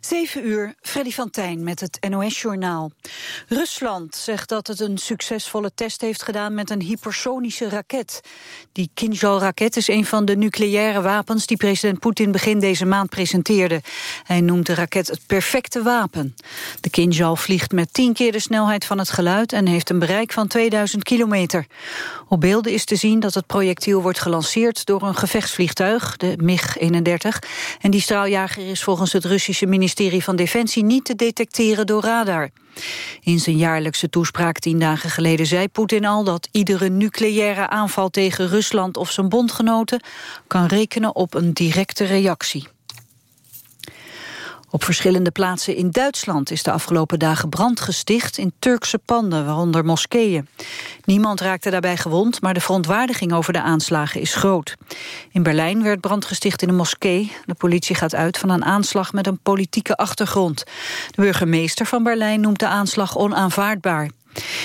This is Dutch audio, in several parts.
7 uur, Freddy van Tijn met het NOS-journaal. Rusland zegt dat het een succesvolle test heeft gedaan met een hypersonische raket. Die Kinjal-raket is een van de nucleaire wapens die president Poetin begin deze maand presenteerde. Hij noemt de raket het perfecte wapen. De Kinjal vliegt met tien keer de snelheid van het geluid en heeft een bereik van 2000 kilometer. Op beelden is te zien dat het projectiel wordt gelanceerd door een gevechtsvliegtuig, de MiG-31. En die straaljager is volgens het Russische ministerie ministerie van Defensie niet te detecteren door radar. In zijn jaarlijkse toespraak tien dagen geleden zei Poetin al dat iedere nucleaire aanval tegen Rusland of zijn bondgenoten kan rekenen op een directe reactie. Op verschillende plaatsen in Duitsland is de afgelopen dagen brand gesticht in Turkse panden, waaronder moskeeën. Niemand raakte daarbij gewond, maar de verontwaardiging over de aanslagen is groot. In Berlijn werd brand gesticht in een moskee. De politie gaat uit van een aanslag met een politieke achtergrond. De burgemeester van Berlijn noemt de aanslag onaanvaardbaar.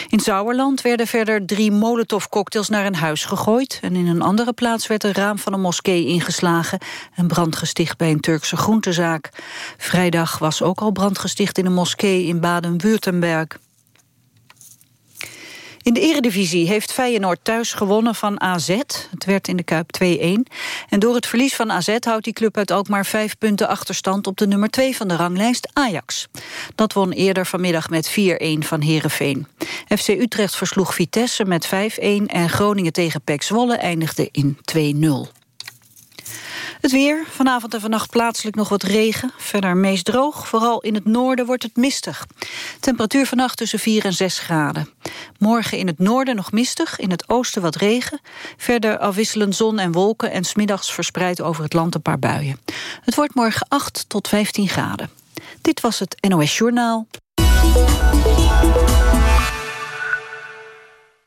In Sauerland werden verder drie molotovcocktails naar een huis gegooid... en in een andere plaats werd een raam van een moskee ingeslagen... en brand gesticht bij een Turkse groentezaak. Vrijdag was ook al brand gesticht in een moskee in Baden-Württemberg. In de eredivisie heeft Feyenoord thuis gewonnen van AZ. Het werd in de Kuip 2-1. En door het verlies van AZ houdt die club uit ook maar vijf punten achterstand op de nummer 2 van de ranglijst, Ajax. Dat won eerder vanmiddag met 4-1 van Herenveen. FC Utrecht versloeg Vitesse met 5-1 en Groningen tegen PEC Zwolle eindigde in 2-0. Het weer, vanavond en vannacht plaatselijk nog wat regen. Verder meest droog, vooral in het noorden wordt het mistig. Temperatuur vannacht tussen 4 en 6 graden. Morgen in het noorden nog mistig, in het oosten wat regen. Verder afwisselend zon en wolken en smiddags verspreid over het land een paar buien. Het wordt morgen 8 tot 15 graden. Dit was het NOS Journaal.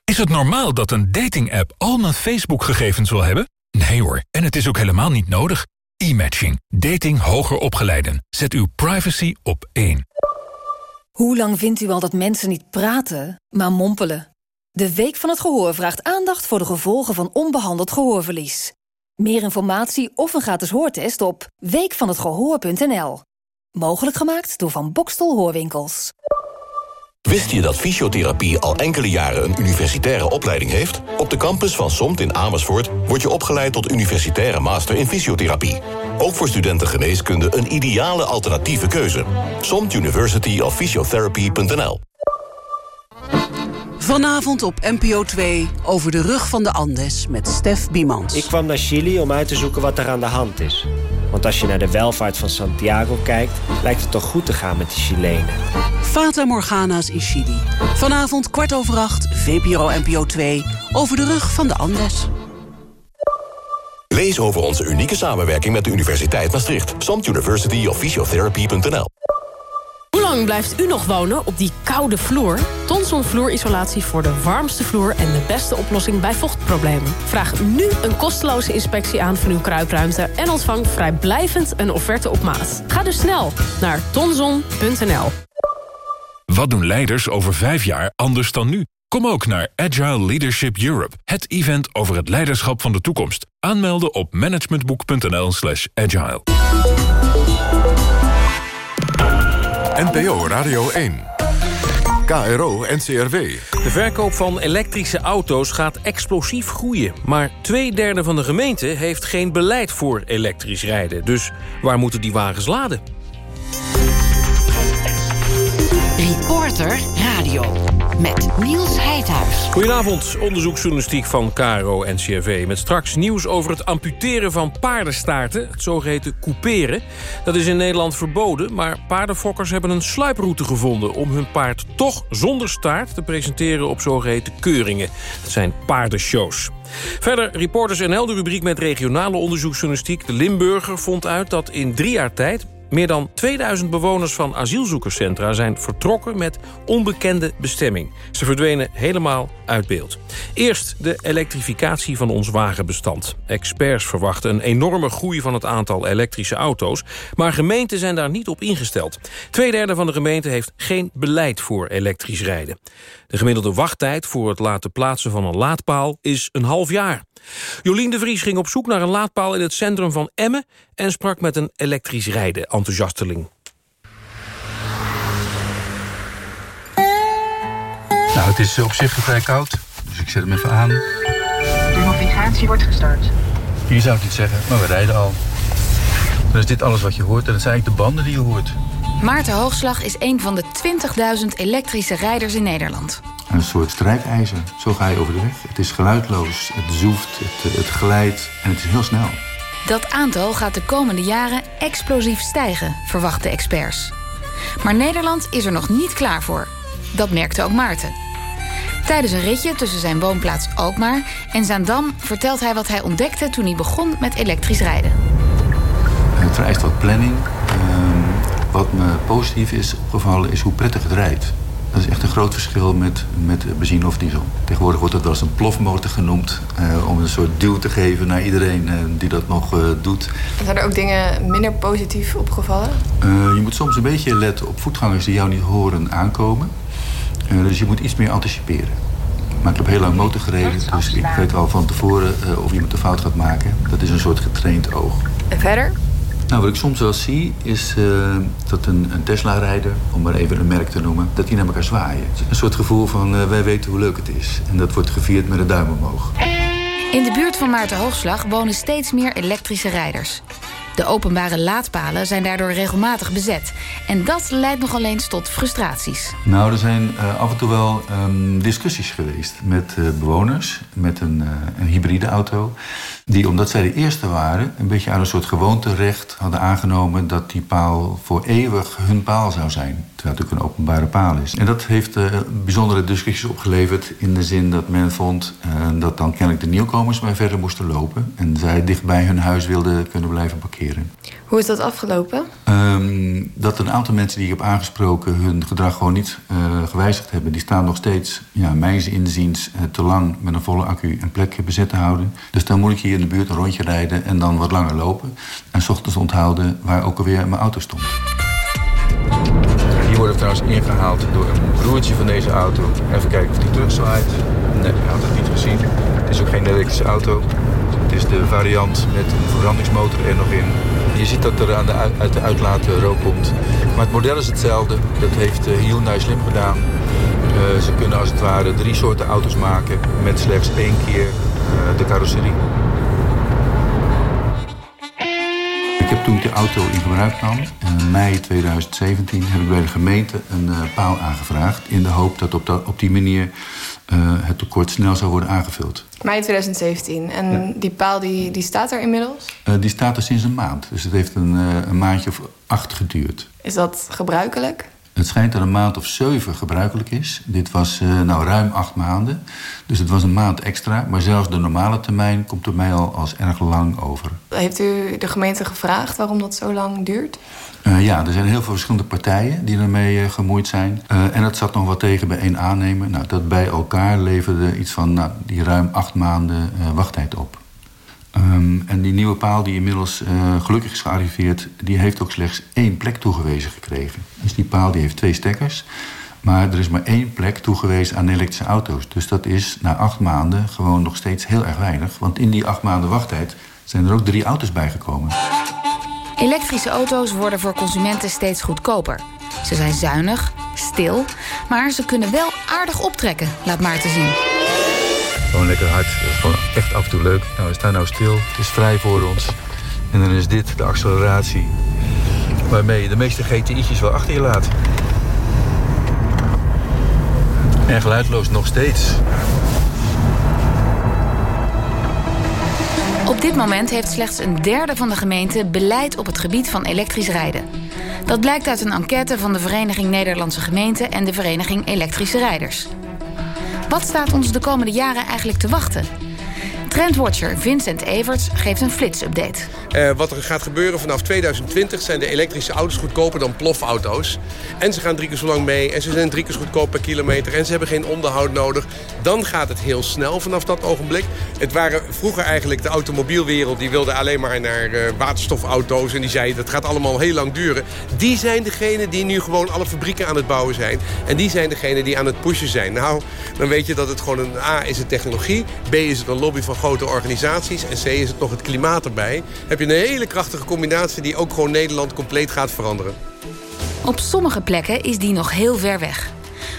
Is het normaal dat een dating-app al mijn Facebook-gegevens wil hebben? Nee hoor, en het is ook helemaal niet nodig. E-matching. Dating hoger opgeleiden. Zet uw privacy op één. Hoe lang vindt u al dat mensen niet praten, maar mompelen? De Week van het Gehoor vraagt aandacht voor de gevolgen van onbehandeld gehoorverlies. Meer informatie of een gratis hoortest op weekvanhetgehoor.nl. Mogelijk gemaakt door Van Bokstel Hoorwinkels. Wist je dat fysiotherapie al enkele jaren een universitaire opleiding heeft? Op de campus van SOMT in Amersfoort word je opgeleid tot universitaire master in fysiotherapie. Ook voor studenten geneeskunde een ideale alternatieve keuze. SOMT University of Physiotherapy.nl Vanavond op NPO 2 over de rug van de Andes met Stef Biemans. Ik kwam naar Chili om uit te zoeken wat er aan de hand is. Want als je naar de welvaart van Santiago kijkt... lijkt het toch goed te gaan met de Chilenen. Fata Morgana's in Chili. Vanavond kwart over acht, VPRO NPO 2... over de rug van de Andes. Lees over onze unieke samenwerking met de Universiteit Maastricht. Samt University of Hoe lang blijft u nog wonen op die koude vloer? Tonson vloerisolatie voor de warmste vloer en de beste oplossing bij vochtproblemen. Vraag nu een kosteloze inspectie aan van uw kruipruimte... en ontvang vrijblijvend een offerte op maat. Ga dus snel naar tonson.nl. Wat doen leiders over vijf jaar anders dan nu? Kom ook naar Agile Leadership Europe, het event over het leiderschap van de toekomst. Aanmelden op managementboek.nl NPO Radio 1. KRO NCRW. De verkoop van elektrische auto's gaat explosief groeien. Maar twee derde van de gemeente heeft geen beleid voor elektrisch rijden. Dus waar moeten die wagens laden? Reporter Radio met Niels Heidhuis. Goedenavond, onderzoeksjournalistiek van KRO NCRV. Met straks nieuws over het amputeren van paardenstaarten. Het zogeheten couperen. Dat is in Nederland verboden, maar paardenfokkers hebben een sluiproute gevonden... om hun paard toch zonder staart te presenteren op zogeheten keuringen. Dat zijn paardenshows. Verder Reporters NL, de rubriek met regionale onderzoeksjournalistiek. De Limburger vond uit dat in drie jaar tijd meer dan 2000 bewoners van asielzoekerscentra zijn vertrokken met onbekende bestemming. Ze verdwenen helemaal uit beeld. Eerst de elektrificatie van ons wagenbestand. Experts verwachten een enorme groei van het aantal elektrische auto's... maar gemeenten zijn daar niet op ingesteld. Tweederde van de gemeente heeft geen beleid voor elektrisch rijden. De gemiddelde wachttijd voor het laten plaatsen van een laadpaal is een half jaar. Jolien de Vries ging op zoek naar een laadpaal in het centrum van Emmen... en sprak met een elektrisch rijden enthousiasteling. Nou, het is eh, op zich vrij koud, dus ik zet hem even aan. De navigatie wordt gestart. Hier zou ik niet zeggen, maar we rijden al. Dan is dit alles wat je hoort en dat zijn eigenlijk de banden die je hoort. Maarten Hoogslag is een van de 20.000 elektrische rijders in Nederland. Een soort strijkijzer. Zo ga je over de weg. Het is geluidloos, het zoeft, het, het glijdt en het is heel snel. Dat aantal gaat de komende jaren explosief stijgen, verwachten experts. Maar Nederland is er nog niet klaar voor. Dat merkte ook Maarten. Tijdens een ritje tussen zijn woonplaats Alkmaar en Zaandam vertelt hij wat hij ontdekte toen hij begon met elektrisch rijden. Het vereist wat planning. Wat me positief is opgevallen is hoe prettig het rijdt. Dat is echt een groot verschil met, met benzine of diesel. Tegenwoordig wordt dat wel eens een plofmotor genoemd. eh, om een soort duw te geven naar iedereen eh, die dat nog eh, doet. Zijn er ook dingen minder positief opgevallen? Eh, je moet soms een beetje letten op voetgangers die jou niet horen aankomen. Eh, dus je moet iets meer anticiperen. Maar ik heb heel lang motor gereden, dus ik weet al van tevoren eh, of iemand een fout gaat maken. Dat is een soort getraind oog. En verder? Nou, wat ik soms wel zie, is eh, dat een, een Tesla-rijder, om maar even een merk te noemen, dat die naar elkaar zwaaien. Een soort gevoel van eh, wij weten hoe leuk het is. En dat wordt gevierd met een duim omhoog. In de buurt van Maarten Hoogslag wonen steeds meer elektrische rijders. De openbare laadpalen zijn daardoor regelmatig bezet. En dat leidt nogal eens tot frustraties. Nou, er zijn eh, af en toe wel ehm, discussies geweest met bewoners met een, een hybride auto. Die, omdat zij de eerste waren, een beetje aan een soort gewoonterecht hadden aangenomen dat die paal voor eeuwig hun paal zou zijn. Terwijl het natuurlijk een openbare paal is. En dat heeft eh, bijzondere discussies opgeleverd in de zin dat men vond eh, dat dan kennelijk de nieuwkomers maar verder moesten lopen. En zij dicht bij hun huis wilden kunnen blijven parkeren. Hoe is dat afgelopen? Ehm, dat een aantal mensen die ik heb aangesproken hun gedrag gewoon niet eh, gewijzigd hebben. Die staan nog steeds, ja, mijns inziens, eh, te lang met een volle accu een plek bezet te houden. Dus dan moet ik hier in de buurt een rondje rijden en dan wat langer lopen. En s ochtends onthouden waar ook alweer mijn auto stond. Hier worden we trouwens ingehaald door een broertje van deze auto. Even kijken of die terugzwaait. Nee, hij had het niet gezien. Het is ook geen elektrische auto. Het is de variant met een verbrandingsmotor er nog in. Je ziet dat er aan de, uit- de uitlaat rook komt. Maar het model is hetzelfde. Dat heeft eh, Hyundai slim gedaan. Eh, ze kunnen als het ware drie soorten auto's maken met slechts één keer eh, de carrosserie. Ik heb toen ik de auto in gebruik nam, in mei 2017, heb ik bij de gemeente een eh, paal aangevraagd. In de hoop dat op, dat, op die manier eh, het tekort snel zou worden aangevuld. Mei 2017. En die paal die, die staat er inmiddels? Eh, die staat er sinds een maand, dus het heeft een, een maandje of acht geduurd. Is dat gebruikelijk? Het schijnt dat een maand of zeven gebruikelijk is. Dit was eh, nou ruim acht maanden. Dus het was een maand extra. Maar zelfs de normale termijn komt er mij al als erg lang over. Heeft u de gemeente gevraagd waarom dat zo lang duurt? Eh, ja, er zijn heel veel verschillende partijen die ermee eh, gemoeid zijn. En dat zat nog wat tegen bij één aannemer. Nou, dat bij elkaar leverde iets van nou, die ruim acht maanden wachttijd op. Ehm, en die nieuwe paal die inmiddels eh, gelukkig is gearriveerd... die heeft ook slechts één plek toegewezen gekregen. Dus die paal die heeft twee stekkers. Maar er is maar één plek toegewezen aan elektrische auto's. Dus dat is na acht maanden gewoon nog steeds heel erg weinig. Want in die acht maanden wachttijd zijn er ook drie auto's bijgekomen. Elektrische auto's worden voor consumenten steeds goedkoper. Ze zijn zuinig, stil, maar ze kunnen wel aardig optrekken, laat Maarten zien. Gewoon lekker hard. Gewoon echt af en toe leuk. Nou, we staan nou stil. Het is vrij voor ons. En dan is dit de acceleratie. Waarmee je de meeste GTI'tjes wel achter je laat. En geluidloos nog steeds. Op dit moment heeft slechts een derde van de gemeente beleid op het gebied van elektrisch rijden. Dat blijkt uit een enquête van de Vereniging Nederlandse Gemeenten en de Vereniging Elektrische Rijders. Wat staat ons de komende jaren eigenlijk te wachten? Trendwatcher Vincent Everts geeft een flitsupdate. Eh, wat er gaat gebeuren vanaf 2020 zijn de elektrische auto's goedkoper dan plofauto's. En ze gaan drie keer zo lang mee en ze zijn drie keer goedkoop per kilometer... en ze hebben geen onderhoud nodig. Dan gaat het heel snel vanaf dat ogenblik. Het waren vroeger eigenlijk de automobielwereld... die wilde alleen maar naar eh, waterstofauto's en die zei... dat gaat allemaal heel lang duren. Die zijn degene die nu gewoon alle fabrieken aan het bouwen zijn. En die zijn degene die aan het pushen zijn. Nou, dan weet je dat het gewoon een A is het technologie... B is het een lobby van grote organisaties... en C is het nog het klimaat erbij. Heb je een hele krachtige combinatie die ook gewoon Nederland compleet gaat veranderen. Op sommige plekken is die nog heel ver weg.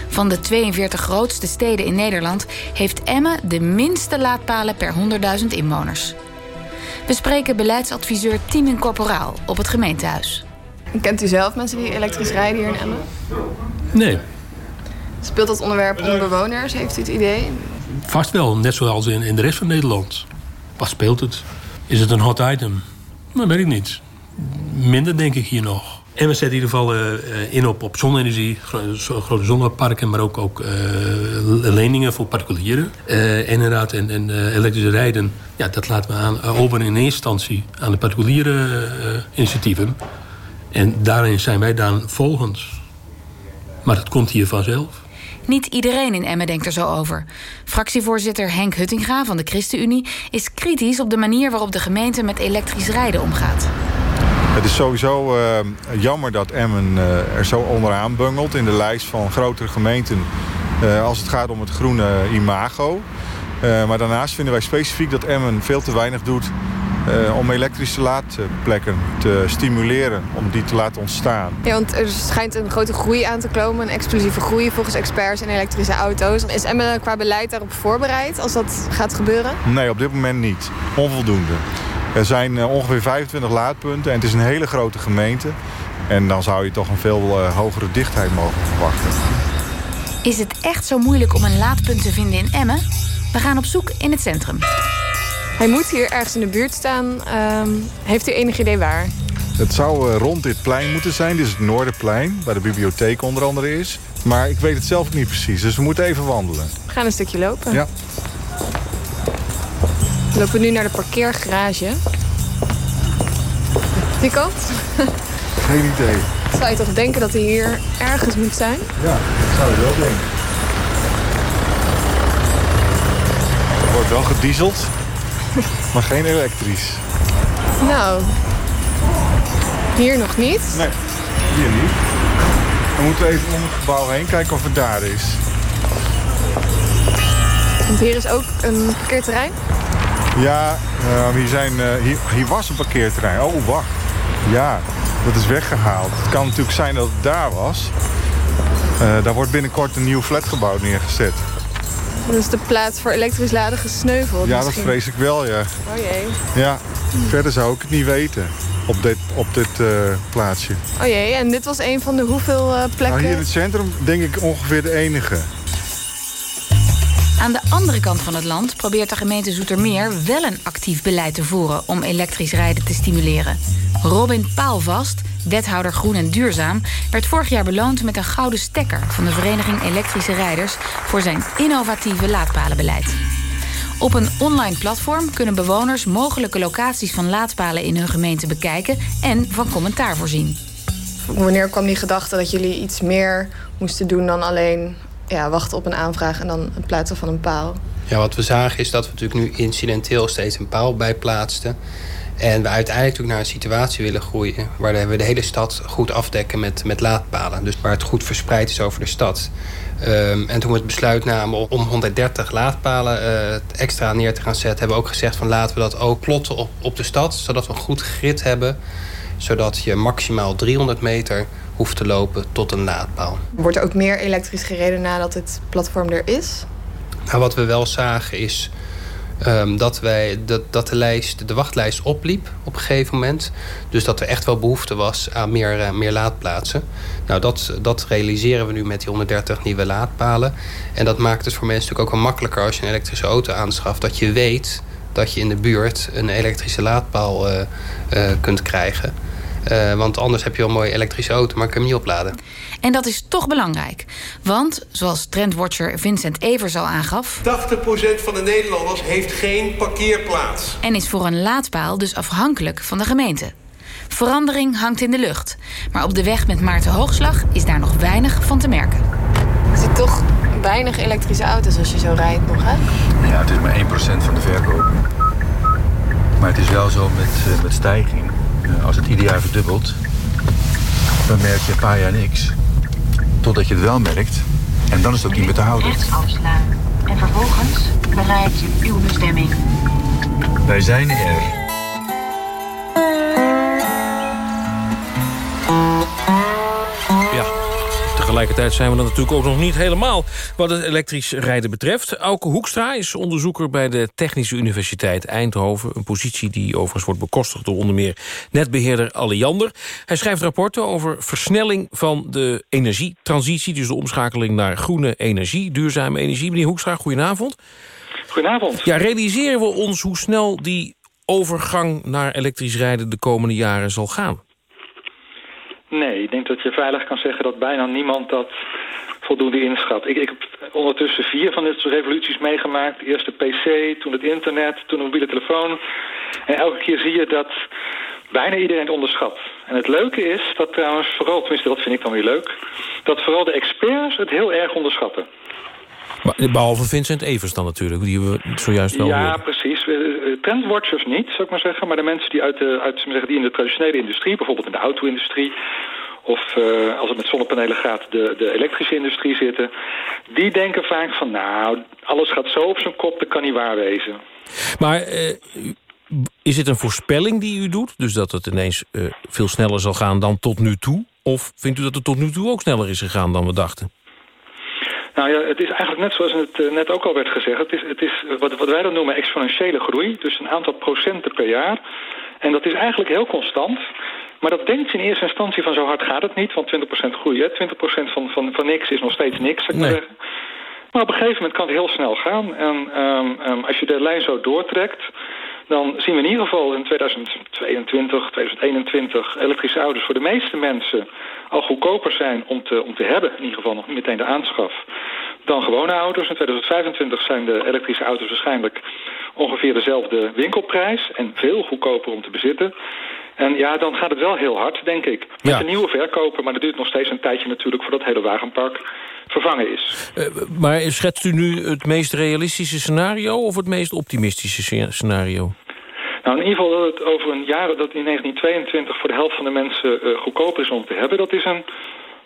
Van de 42 grootste steden in Nederland heeft Emmen de minste laadpalen per 100.000 inwoners. We spreken beleidsadviseur Tiemin Corporaal op het gemeentehuis. Kent u zelf mensen die elektrisch rijden hier in Emmen? Nee, Speelt dat onderwerp onder bewoners? Heeft u het idee? Vast wel. Net zoals in, in de rest van Nederland. Wat speelt het? Is het een hot item? Dat weet ik niet. Minder denk ik hier nog. En we zetten in ieder geval eh, in op, op zonne-energie, gro- zo- grote zonneparken, maar ook, ook eh, leningen voor particulieren. En inderdaad, en, en elektrische rijden, ja, dat laten we aan, over in eerste instantie aan de particuliere initiatieven. En daarin zijn wij dan volgend. Maar het komt hier vanzelf. Niet iedereen in Emmen denkt er zo over. Fractievoorzitter Henk Huttinga van de ChristenUnie is kritisch op de manier waarop de gemeente met elektrisch rijden omgaat. Het is sowieso eh, jammer dat Emmen eh, er zo onderaan bungelt in de lijst van grotere gemeenten eh, als het gaat om het groene imago. Maar daarnaast vinden wij specifiek dat Emmen veel te weinig doet eh, om elektrische laadplekken te stimuleren, om die te laten ontstaan. Ja, want er schijnt een grote groei aan te komen. Een explosieve groei volgens experts in elektrische auto's. Is Emmen qua beleid daarop voorbereid als dat gaat gebeuren? Nee, op dit moment niet. Onvoldoende. Er zijn eh, ongeveer 25 laadpunten en het is een hele grote gemeente. En dan zou je toch een veel eh, hogere dichtheid mogen verwachten. Is het echt zo moeilijk om een laadpunt te vinden in Emmen? We gaan op zoek in het centrum. Hij moet hier ergens in de buurt staan. Ehm, heeft u enig idee waar? Het zou eh, rond dit plein moeten zijn. Dit is het Noorderplein, waar de bibliotheek onder andere is. Maar ik weet het zelf niet precies, dus we moeten even wandelen. We gaan een stukje lopen. Ja. We lopen nu naar de parkeergarage. Die kant? Geen idee. Zou je toch denken dat hij hier ergens moet zijn? Ja, dat zou je wel denken. Er wordt wel gedieseld, maar geen elektrisch. Nou, hier nog niet. Nee, hier niet. We moeten even om het gebouw heen kijken of het daar is. Want hier is ook een parkeerterrein. Ja, eh, hier, zijn, eh, hier, hier was een parkeerterrein. Oh, wacht. Ja, dat is weggehaald. Het kan natuurlijk zijn dat het daar was. Eh, daar wordt binnenkort een nieuw flatgebouw neergezet. Dat is de plaats voor elektrisch laden gesneuveld. Ja, dat vrees ik wel, ja. Oh jee. Ja, verder zou ik het niet weten op dit, op dit eh, plaatsje. Oh jee, en dit was een van de hoeveel eh, plekken? Nou, hier in het centrum denk ik ongeveer de enige. Aan de andere kant van het land probeert de gemeente Zoetermeer wel een actief beleid te voeren om elektrisch rijden te stimuleren. Robin Paalvast, wethouder Groen en Duurzaam, werd vorig jaar beloond met een gouden stekker van de Vereniging Elektrische Rijders voor zijn innovatieve laadpalenbeleid. Op een online platform kunnen bewoners mogelijke locaties van laadpalen in hun gemeente bekijken en van commentaar voorzien. Wanneer kwam die gedachte dat jullie iets meer moesten doen dan alleen ja, wachten op een aanvraag en dan het plaatsen van een paal? Ja, wat we zagen is dat we natuurlijk nu incidenteel steeds een paal bij plaatsten. En we uiteindelijk natuurlijk naar een situatie willen groeien... waar we de hele stad goed afdekken met, met laadpalen. Dus waar het goed verspreid is over de stad. Ehm, en toen we het besluit namen om 130 laadpalen eh, extra neer te gaan zetten... hebben we ook gezegd van laten we dat ook plotten op, op de stad... zodat we een goed grid hebben... zodat je maximaal 300 meter hoeft te lopen tot een laadpaal. Wordt er ook meer elektrisch gereden nadat het platform er is? Nou, wat we wel zagen is ehm, dat, wij, dat, dat de, lijst, de wachtlijst opliep op een gegeven moment. Dus dat er echt wel behoefte was aan meer, eh, meer laadplaatsen. Nou, dat, dat realiseren we nu met die 130 nieuwe laadpalen. En dat maakt het voor mensen natuurlijk ook wel makkelijker als je een elektrische auto aanschaft. Dat je weet dat je in de buurt een elektrische laadpaal eh, eh, kunt krijgen. Eh, want anders heb je wel een mooie elektrische auto, maar kun je hem niet opladen. En dat is toch belangrijk. Want, zoals trendwatcher Vincent Evers al aangaf... 80% van de Nederlanders heeft geen parkeerplaats. en is voor een laadpaal dus afhankelijk van de gemeente. Verandering hangt in de lucht. Maar op de weg met Maarten Hoogslag is daar nog weinig van te merken. Er zit toch weinig elektrische auto's als je zo rijdt nog, hè? Ja, het is maar 1% van de verkoop. Maar het is wel zo met, eh, met stijging. Eh, als het ieder jaar verdubbelt, dan merk je een paar jaar niks. Totdat je het wel merkt. En dan is het ook niet meer te houden. Rechts afslaan. En vervolgens bereik je uw bestemming. Wij zijn er. Tegelijkertijd zijn we er natuurlijk ook nog niet helemaal... wat het elektrisch rijden betreft. Auke Hoekstra is onderzoeker bij de Technische Universiteit Eindhoven. Een positie die overigens wordt bekostigd door onder meer netbeheerder Alliander. Hij schrijft rapporten over versnelling van de energietransitie... dus de omschakeling naar groene energie, duurzame energie. Meneer Hoekstra, goedenavond. Goedenavond. Ja, realiseren we ons hoe snel die overgang naar elektrisch rijden... de komende jaren zal gaan? Nee, ik denk dat je veilig kan zeggen dat bijna niemand dat voldoende inschat. Ik, ik heb ondertussen vier van dit soort revoluties meegemaakt. Eerst de pc, toen het internet, toen de mobiele telefoon. En elke keer zie je dat bijna iedereen het onderschat. En het leuke is dat trouwens vooral, tenminste dat vind ik dan weer leuk... dat vooral de experts het heel erg onderschatten. Behalve Vincent Evers dan natuurlijk, die we zojuist wel Ja, hoorden. precies. Eh, Trendwatchers niet, zou ik maar zeggen. Maar de mensen die, uit de, uit, zeggen, die in de traditionele industrie... bijvoorbeeld in de auto-industrie... of eh, als het met zonnepanelen gaat, de, de elektrische industrie zitten... die denken vaak van, nou, alles gaat zo op zijn kop, dat kan niet waar wezen. Maar eh, is het een voorspelling die u doet? Dus dat het ineens veel sneller zal gaan dan tot nu toe? Of vindt u dat het tot nu toe ook sneller is gegaan dan we dachten? Nou ja, het is eigenlijk net zoals het eh, net ook al werd gezegd. Het is, het is wat, wat wij dan noemen exponentiële groei. Dus een aantal procenten per jaar. En dat is eigenlijk heel constant. Maar dat denkt in eerste instantie van zo hard gaat het niet. Want 20% groei, hè? 20% van, van, van niks is nog steeds niks, zou ik maar zeggen. Maar op een gegeven moment kan het heel snel gaan. En ehm, ehm, als je de lijn zo doortrekt... dan zien we in ieder geval in 2022, 2021... elektrische auto's voor de meeste mensen al goedkoper zijn om te, om te hebben. In ieder geval nog meteen de aanschaf. Dan gewone auto's. In 2025 zijn de elektrische auto's waarschijnlijk ongeveer dezelfde winkelprijs. En veel goedkoper om te bezitten. En ja, dan gaat het wel heel hard, denk ik. Met Ja. een nieuwe verkoper, maar dat duurt nog steeds een tijdje natuurlijk... voordat het hele wagenpark vervangen is. Eh, maar schetst u nu het meest realistische scenario... of het meest optimistische sce- scenario? Nou, in ieder geval dat het over een jaar, dat in 1922 voor de helft van de mensen eh, goedkoper is om te hebben, dat is een,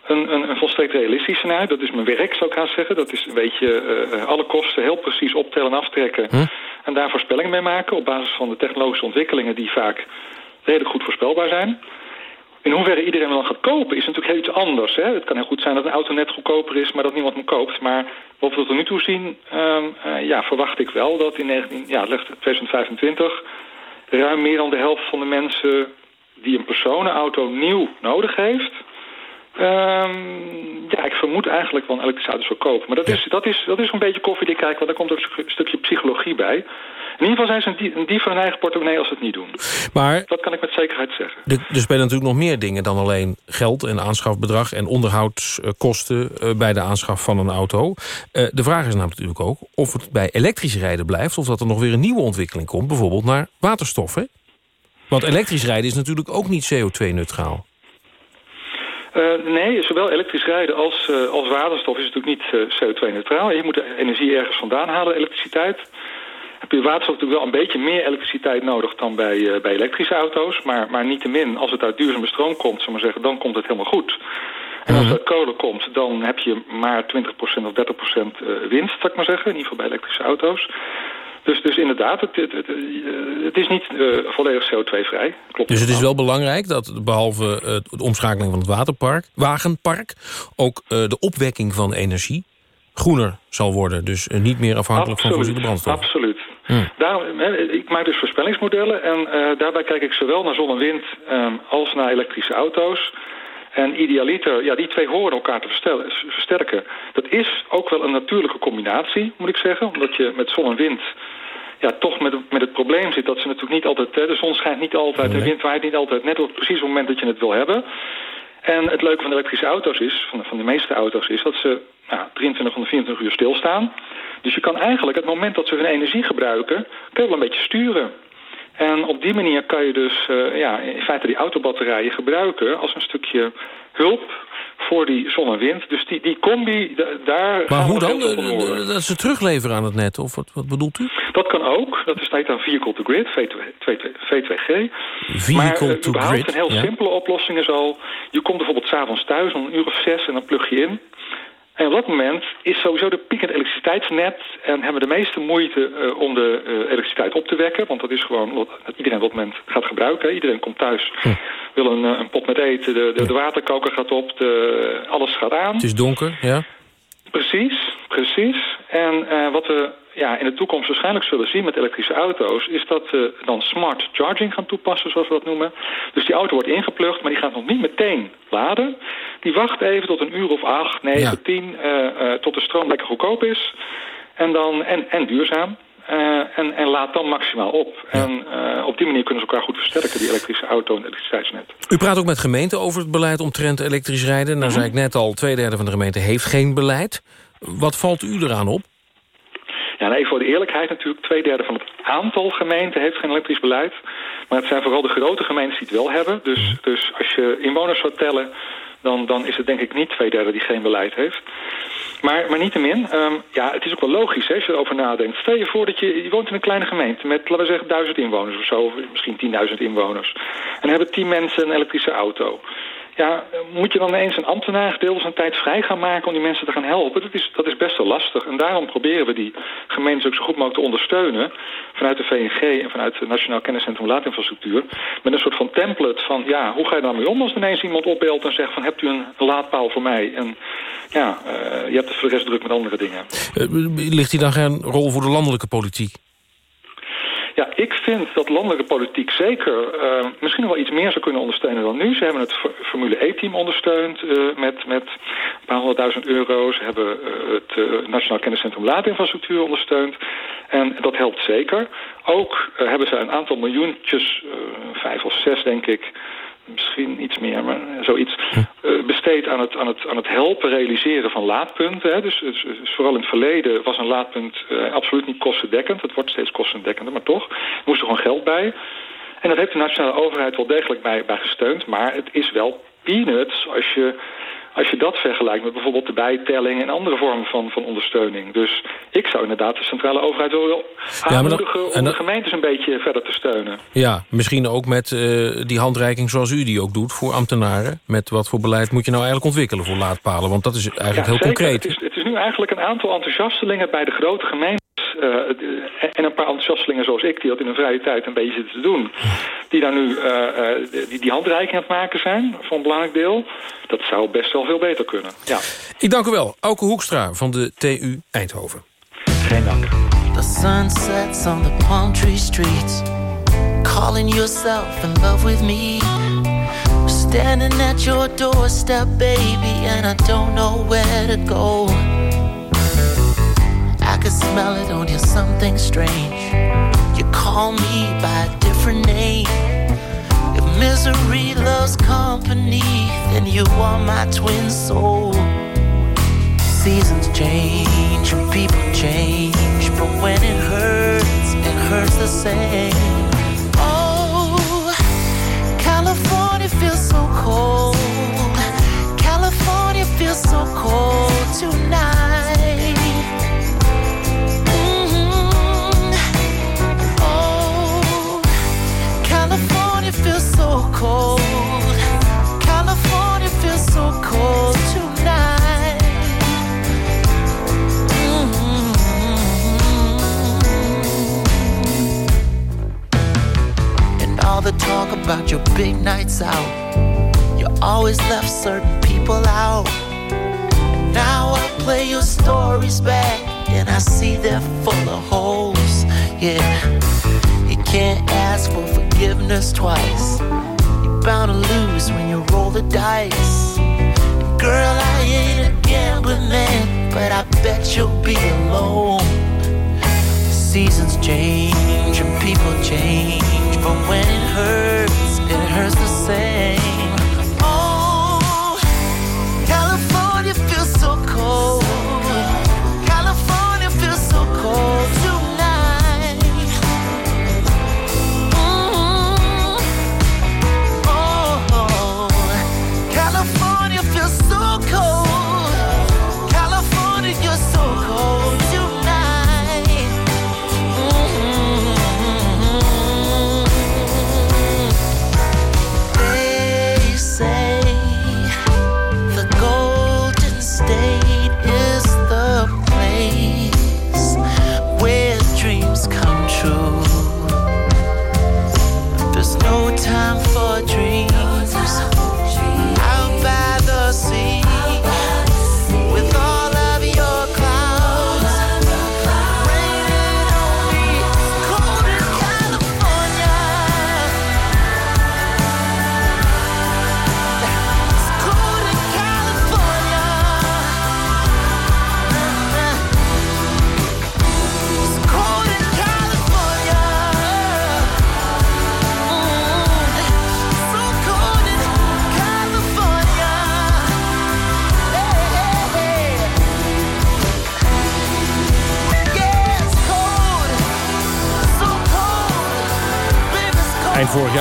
een, een, een volstrekt realistisch scenario. Dat is mijn werk, zou ik haast zeggen. Dat is een beetje eh, alle kosten heel precies optellen en aftrekken. En daar voorspellingen mee maken op basis van de technologische ontwikkelingen die vaak redelijk goed voorspelbaar zijn. In hoeverre iedereen dan gaat kopen is natuurlijk heel iets anders. Hè? Het kan heel goed zijn dat een auto net goedkoper is, maar dat niemand hem koopt. Maar wat we tot nu toe zien, ehm, eh, ja, verwacht ik wel dat in 19, ja, ligt 2025 ruim meer dan de helft van de mensen die een personenauto nieuw nodig heeft... ehm, ja, ik vermoed eigenlijk wel een elektrische auto zou kopen. Maar dat, is, dat, is, dat is een beetje koffiedik kijken, want daar komt ook een stukje psychologie bij. In ieder geval zijn ze een die, een dief van hun eigen portemonnee als ze het niet doen. Maar Dat kan ik met zekerheid zeggen. er, spelen natuurlijk nog meer dingen dan alleen geld en aanschafbedrag... en onderhoudskosten eh, bij de aanschaf van een auto. Eh, de vraag is namelijk natuurlijk ook of het bij elektrisch rijden blijft... of dat er nog weer een nieuwe ontwikkeling komt, bijvoorbeeld naar waterstof. Hè? Want elektrisch rijden is natuurlijk ook niet CO2-neutraal. Eh, nee, zowel elektrisch rijden als, als waterstof is natuurlijk niet eh, CO2-neutraal. Je moet de energie ergens vandaan halen, elektriciteit. Je waterstof natuurlijk wel een beetje meer elektriciteit nodig dan bij, eh, bij elektrische auto's. Maar, maar niettemin, als het uit duurzame stroom komt, zullen we maar zeggen, dan komt het helemaal goed. En als het uit kolen komt, dan heb je maar 20% of 30% eh, winst, zou ik maar zeggen. In ieder geval bij elektrische auto's. Dus, dus inderdaad, het, het, het, eh, het is niet volledig CO2-vrij. Klopt. Dus het is wel belangrijk dat behalve eh, de omschakeling van het waterpark, wagenpark... ook de opwekking van energie groener zal worden. Dus niet meer afhankelijk van fossiele brandstof. Absoluut. Hm. Daarom, hè, ik maak dus voorspellingsmodellen en eh, daarbij kijk ik zowel naar zon en wind ehm, als naar elektrische auto's. En idealiter, ja, die twee horen elkaar te versterken. Dat is ook wel een natuurlijke combinatie, moet ik zeggen. Omdat je met zon en wind ja, toch met, met het probleem zit dat ze natuurlijk niet altijd... Hè, de zon schijnt niet altijd, de wind waait niet altijd... net op het precies moment dat je het wil hebben. En het leuke van de elektrische auto's is, van de, van de meeste auto's, is dat ze nou, 23 van de 24 uur stilstaan. Dus je kan eigenlijk het moment dat ze hun energie gebruiken, kun je wel een beetje sturen. En op die manier kan je dus eh, ja, in feite die autobatterijen gebruiken als een stukje hulp voor die zon en wind. Dus die, die combi, da- daar Maar hoe dan? Eh, Dat ze terugleveren aan het net, of wat, wat bedoelt u? Dat kan ook. Dat is heet dan Vehicle to Grid, V2G. Vehicle maar uh, to grid, een heel ja. simpele oplossing is al... je komt bijvoorbeeld s'avonds thuis om een uur of zes en dan plug je in... En op dat moment is sowieso de piek in het elektriciteitsnet... en hebben de meeste moeite uh, om de uh, elektriciteit op te wekken. Want dat is gewoon wat iedereen op dat moment gaat gebruiken. Iedereen komt thuis, wil een, een, pot met eten, de, de, de waterkoker gaat op, de, alles gaat aan. Het is donker, ja. Precies, precies. En uh, wat we ja, in de toekomst waarschijnlijk zullen zien met elektrische auto's... is dat we dan smart charging gaan toepassen, zoals we dat noemen. Dus die auto wordt ingeplucht, maar die gaat nog niet meteen laden. Die wacht even tot een uur of acht, negen, ja. tien... Uh, uh, tot de stroom lekker goedkoop is. En, dan, en, en duurzaam. Uh, en, en laat dan maximaal op. Ja. En uh, op die manier kunnen ze elkaar goed versterken, die elektrische auto en het elektriciteitsnet. U praat ook met gemeenten over het beleid omtrent elektrisch rijden. Nou zei ik net al, twee derde van de gemeente heeft geen beleid. Wat valt u eraan op? Ja, nee, voor de eerlijkheid natuurlijk. Twee derde van het aantal gemeenten heeft geen elektrisch beleid. Maar het zijn vooral de grote gemeentes die het wel hebben. Dus, dus als je inwoners zou tellen, dan, dan is het denk ik niet twee derde die geen beleid heeft. Maar, maar niettemin, um, ja, het is ook wel logisch hè, als je erover nadenkt. Stel je voor dat je, je woont in een kleine gemeente met, laten we zeggen, duizend inwoners of zo. Misschien tienduizend inwoners. En hebben tien mensen een elektrische auto. Ja, moet je dan ineens een ambtenaar deel zijn tijd vrij gaan maken om die mensen te gaan helpen? Dat is, dat is best wel lastig. En daarom proberen we die gemeentes ook zo goed mogelijk te ondersteunen. Vanuit de VNG en vanuit het Nationaal Kenniscentrum Laadinfrastructuur. Met een soort van template van, ja, hoe ga je daar mee om als ineens iemand opbeeldt en zegt van, hebt u een laadpaal voor mij? En ja, uh, je hebt voor de rest druk met andere dingen. Uh, ligt hier dan geen rol voor de landelijke politiek? Ja, ik vind dat landelijke politiek zeker uh, misschien nog wel iets meer zou kunnen ondersteunen dan nu. Ze hebben het Formule E-team ondersteund uh, met, met een paar honderdduizend euro. Ze hebben uh, het Nationaal Kenniscentrum Laadinfrastructuur ondersteund. En dat helpt zeker. Ook hebben ze een aantal miljoentjes, vijf of zes denk ik misschien iets meer, maar zoiets, uh, besteed aan het, aan, het, aan het helpen realiseren van laadpunten. Hè. Dus, dus, dus, vooral in het verleden was een laadpunt uh, absoluut niet kostendekkend. Het wordt steeds kostendekkender, maar toch. Er moest er gewoon geld bij. En dat heeft de nationale overheid wel degelijk bij, bij gesteund. Maar het is wel peanuts als je als je dat vergelijkt met bijvoorbeeld de bijtelling en andere vormen van, van ondersteuning. Dus ik zou inderdaad de centrale overheid wel aanmoedigen ja, om de gemeentes een beetje verder te steunen. Ja, misschien ook met uh, die handreiking zoals u die ook doet voor ambtenaren. Met wat voor beleid moet je nou eigenlijk ontwikkelen voor laadpalen? Want dat is eigenlijk ja, heel zeker. concreet. Het is, het is nu eigenlijk een aantal enthousiastelingen bij de grote gemeenten. Uh, en een paar enthousiastelingen zoals ik, die dat in hun vrije tijd een beetje zitten te doen. Die daar nu uh, die, die handreiking aan het maken zijn, voor een belangrijk deel. Dat zou best wel veel beter kunnen, ja. Ik dank u wel, Auke Hoekstra van de TU Eindhoven. Geen dank. The sun sets on the palm tree streets Calling yourself in love with me Standing at your doorstep, baby And I don't know where to go I can smell it on you, something strange. You call me by a different name. If misery loves company, then you are my twin soul. Seasons change and people change, but when it hurts, it hurts the same. Cold. California feels so cold tonight. Mm-hmm. And all the talk about your big nights out, you always left certain people out. And now I play your stories back, and I see they're full of holes. Yeah, you can't ask for forgiveness twice bound to lose when you roll the dice. Girl, I ain't a gambling man, but I bet you'll be alone. Seasons change and people change, but when it hurts, it hurts the same.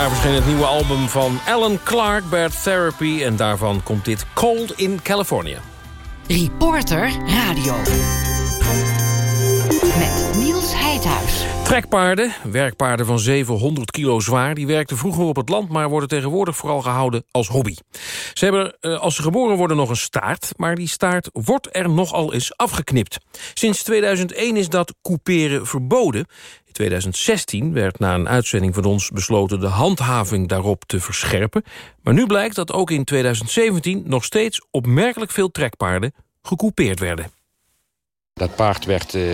Jaar verscheen het nieuwe album van Alan Clark, Bad Therapy... en daarvan komt dit Cold in California. Reporter Radio. Met Niels Heidhuis. Trekpaarden, werkpaarden van 700 kilo zwaar... die werkten vroeger op het land, maar worden tegenwoordig vooral gehouden als hobby. Ze hebben eh, als ze geboren worden nog een staart... maar die staart wordt er nogal eens afgeknipt. Sinds 2001 is dat couperen verboden. In 2016 werd na een uitzending van ons besloten... de handhaving daarop te verscherpen. Maar nu blijkt dat ook in 2017 nog steeds opmerkelijk veel trekpaarden gecoupeerd werden. Dat paard werd, uh,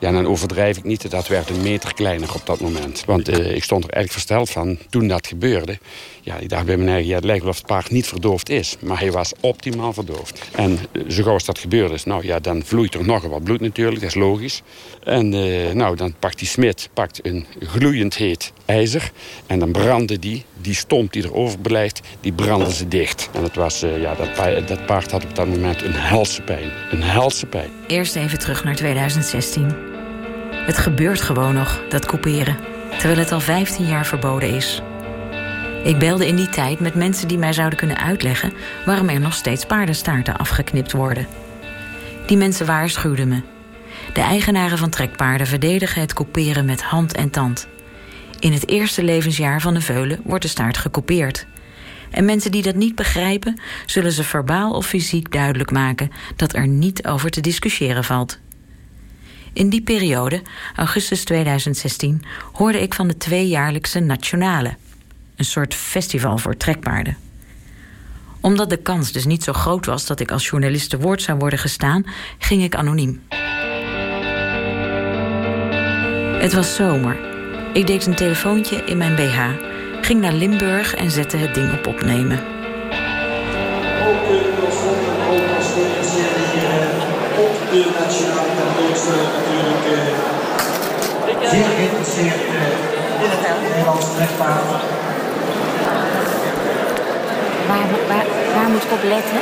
ja, dan overdrijf ik niet, dat werd een meter kleiner op dat moment. Want uh, ik stond er eigenlijk versteld van toen dat gebeurde. Ja, ik dacht bij mijn eigen, ja, het lijkt wel of het paard niet verdoofd is. Maar hij was optimaal verdoofd. En uh, zo gauw als dat gebeurd is, nou ja, dan vloeit er nogal wat bloed natuurlijk, dat is logisch. En nou, dan pakt die smid pakt een gloeiend heet ijzer. En dan brandde die, die stomp die er overblijft, die brandden ze dicht. En het was, ja, dat, paard, dat paard had op dat moment een helse pijn. Een helse pijn. Eerst even terug naar 2016. Het gebeurt gewoon nog, dat couperen, terwijl het al 15 jaar verboden is. Ik belde in die tijd met mensen die mij zouden kunnen uitleggen waarom er nog steeds paardenstaarten afgeknipt worden. Die mensen waarschuwden me. De eigenaren van trekpaarden verdedigen het couperen met hand en tand. In het eerste levensjaar van de veulen wordt de staart gecoupeerd. En mensen die dat niet begrijpen, zullen ze verbaal of fysiek duidelijk maken dat er niet over te discussiëren valt. In die periode, augustus 2016, hoorde ik van de tweejaarlijkse Nationale, een soort festival voor trekpaarden. Omdat de kans dus niet zo groot was dat ik als journalist te woord zou worden gestaan, ging ik anoniem. Het was zomer. Ik deed een telefoontje in mijn BH ging naar Limburg en zette het ding op opnemen. Ook ook als op de nationale tentoonstelling natuurlijk zeer geïnteresseerd in het Nederlandse. Waar, waar, waar moet ik op letten?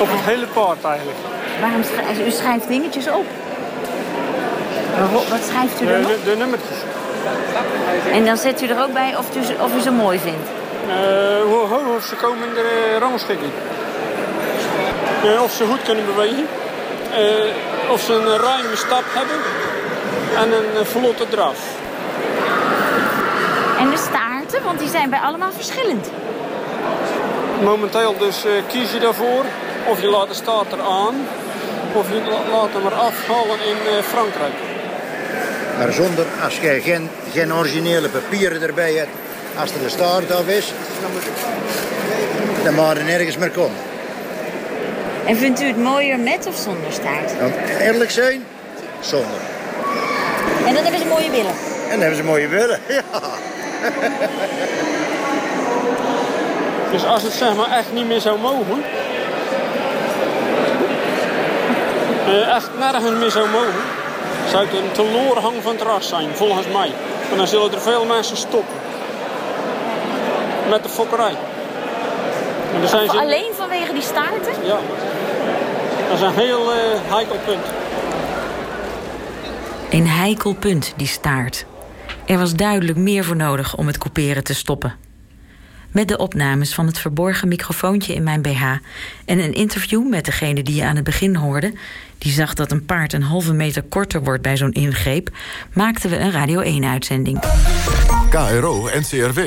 op het hele paard eigenlijk. Waarom schrijft, u schrijft dingetjes op? Wat schrijft u er de, de, de nummertjes. En dan zet u er ook bij of u, of u ze mooi vindt? Uh, hoe hoog ze komen in de rangschikking. Uh, of ze goed kunnen bewegen. Uh, of ze een ruime stap hebben. En een vlotte draf. En de staarten, want die zijn bij allemaal verschillend. Momenteel dus kies je daarvoor. Of je laat de staart er aan. Of je laat hem er afhalen in Frankrijk. Maar zonder, als je geen, geen originele papieren erbij hebt, als er de staart af is, dan mag er nergens meer komen. En vindt u het mooier met of zonder staart? Om eerlijk zijn, zonder. En dan hebben ze mooie billen? En dan hebben ze mooie billen, ja. Dus als het zeg maar echt niet meer zou mogen, eh, echt nergens meer zou mogen, zou het een teloorhang van het ras zijn, volgens mij. En dan zullen er veel mensen stoppen. Met de fokkerij. En dan zijn ze... Alleen vanwege die staarten? Ja. Dat is een heel uh, heikel punt. Een heikel punt, die staart. Er was duidelijk meer voor nodig om het couperen te stoppen. Met de opnames van het verborgen microfoontje in mijn BH en een interview met degene die je aan het begin hoorde, die zag dat een paard een halve meter korter wordt bij zo'n ingreep, maakten we een Radio 1-uitzending. KRO NCRW.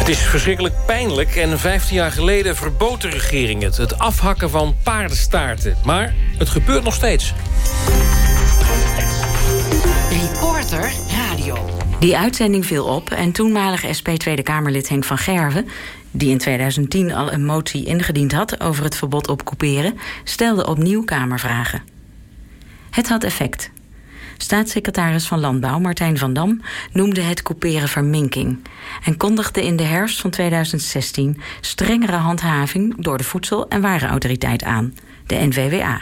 Het is verschrikkelijk pijnlijk en 15 jaar geleden verbood de regering het. Het afhakken van paardenstaarten. Maar het gebeurt nog steeds. Reporter Radio. Die uitzending viel op en toenmalig SP Tweede Kamerlid Henk van Gerven die in 2010 al een motie ingediend had over het verbod op couperen, stelde opnieuw Kamervragen. Het had effect. Staatssecretaris van Landbouw Martijn van Dam noemde het couperen verminking en kondigde in de herfst van 2016 strengere handhaving door de Voedsel- en Warenautoriteit aan, de NVWA.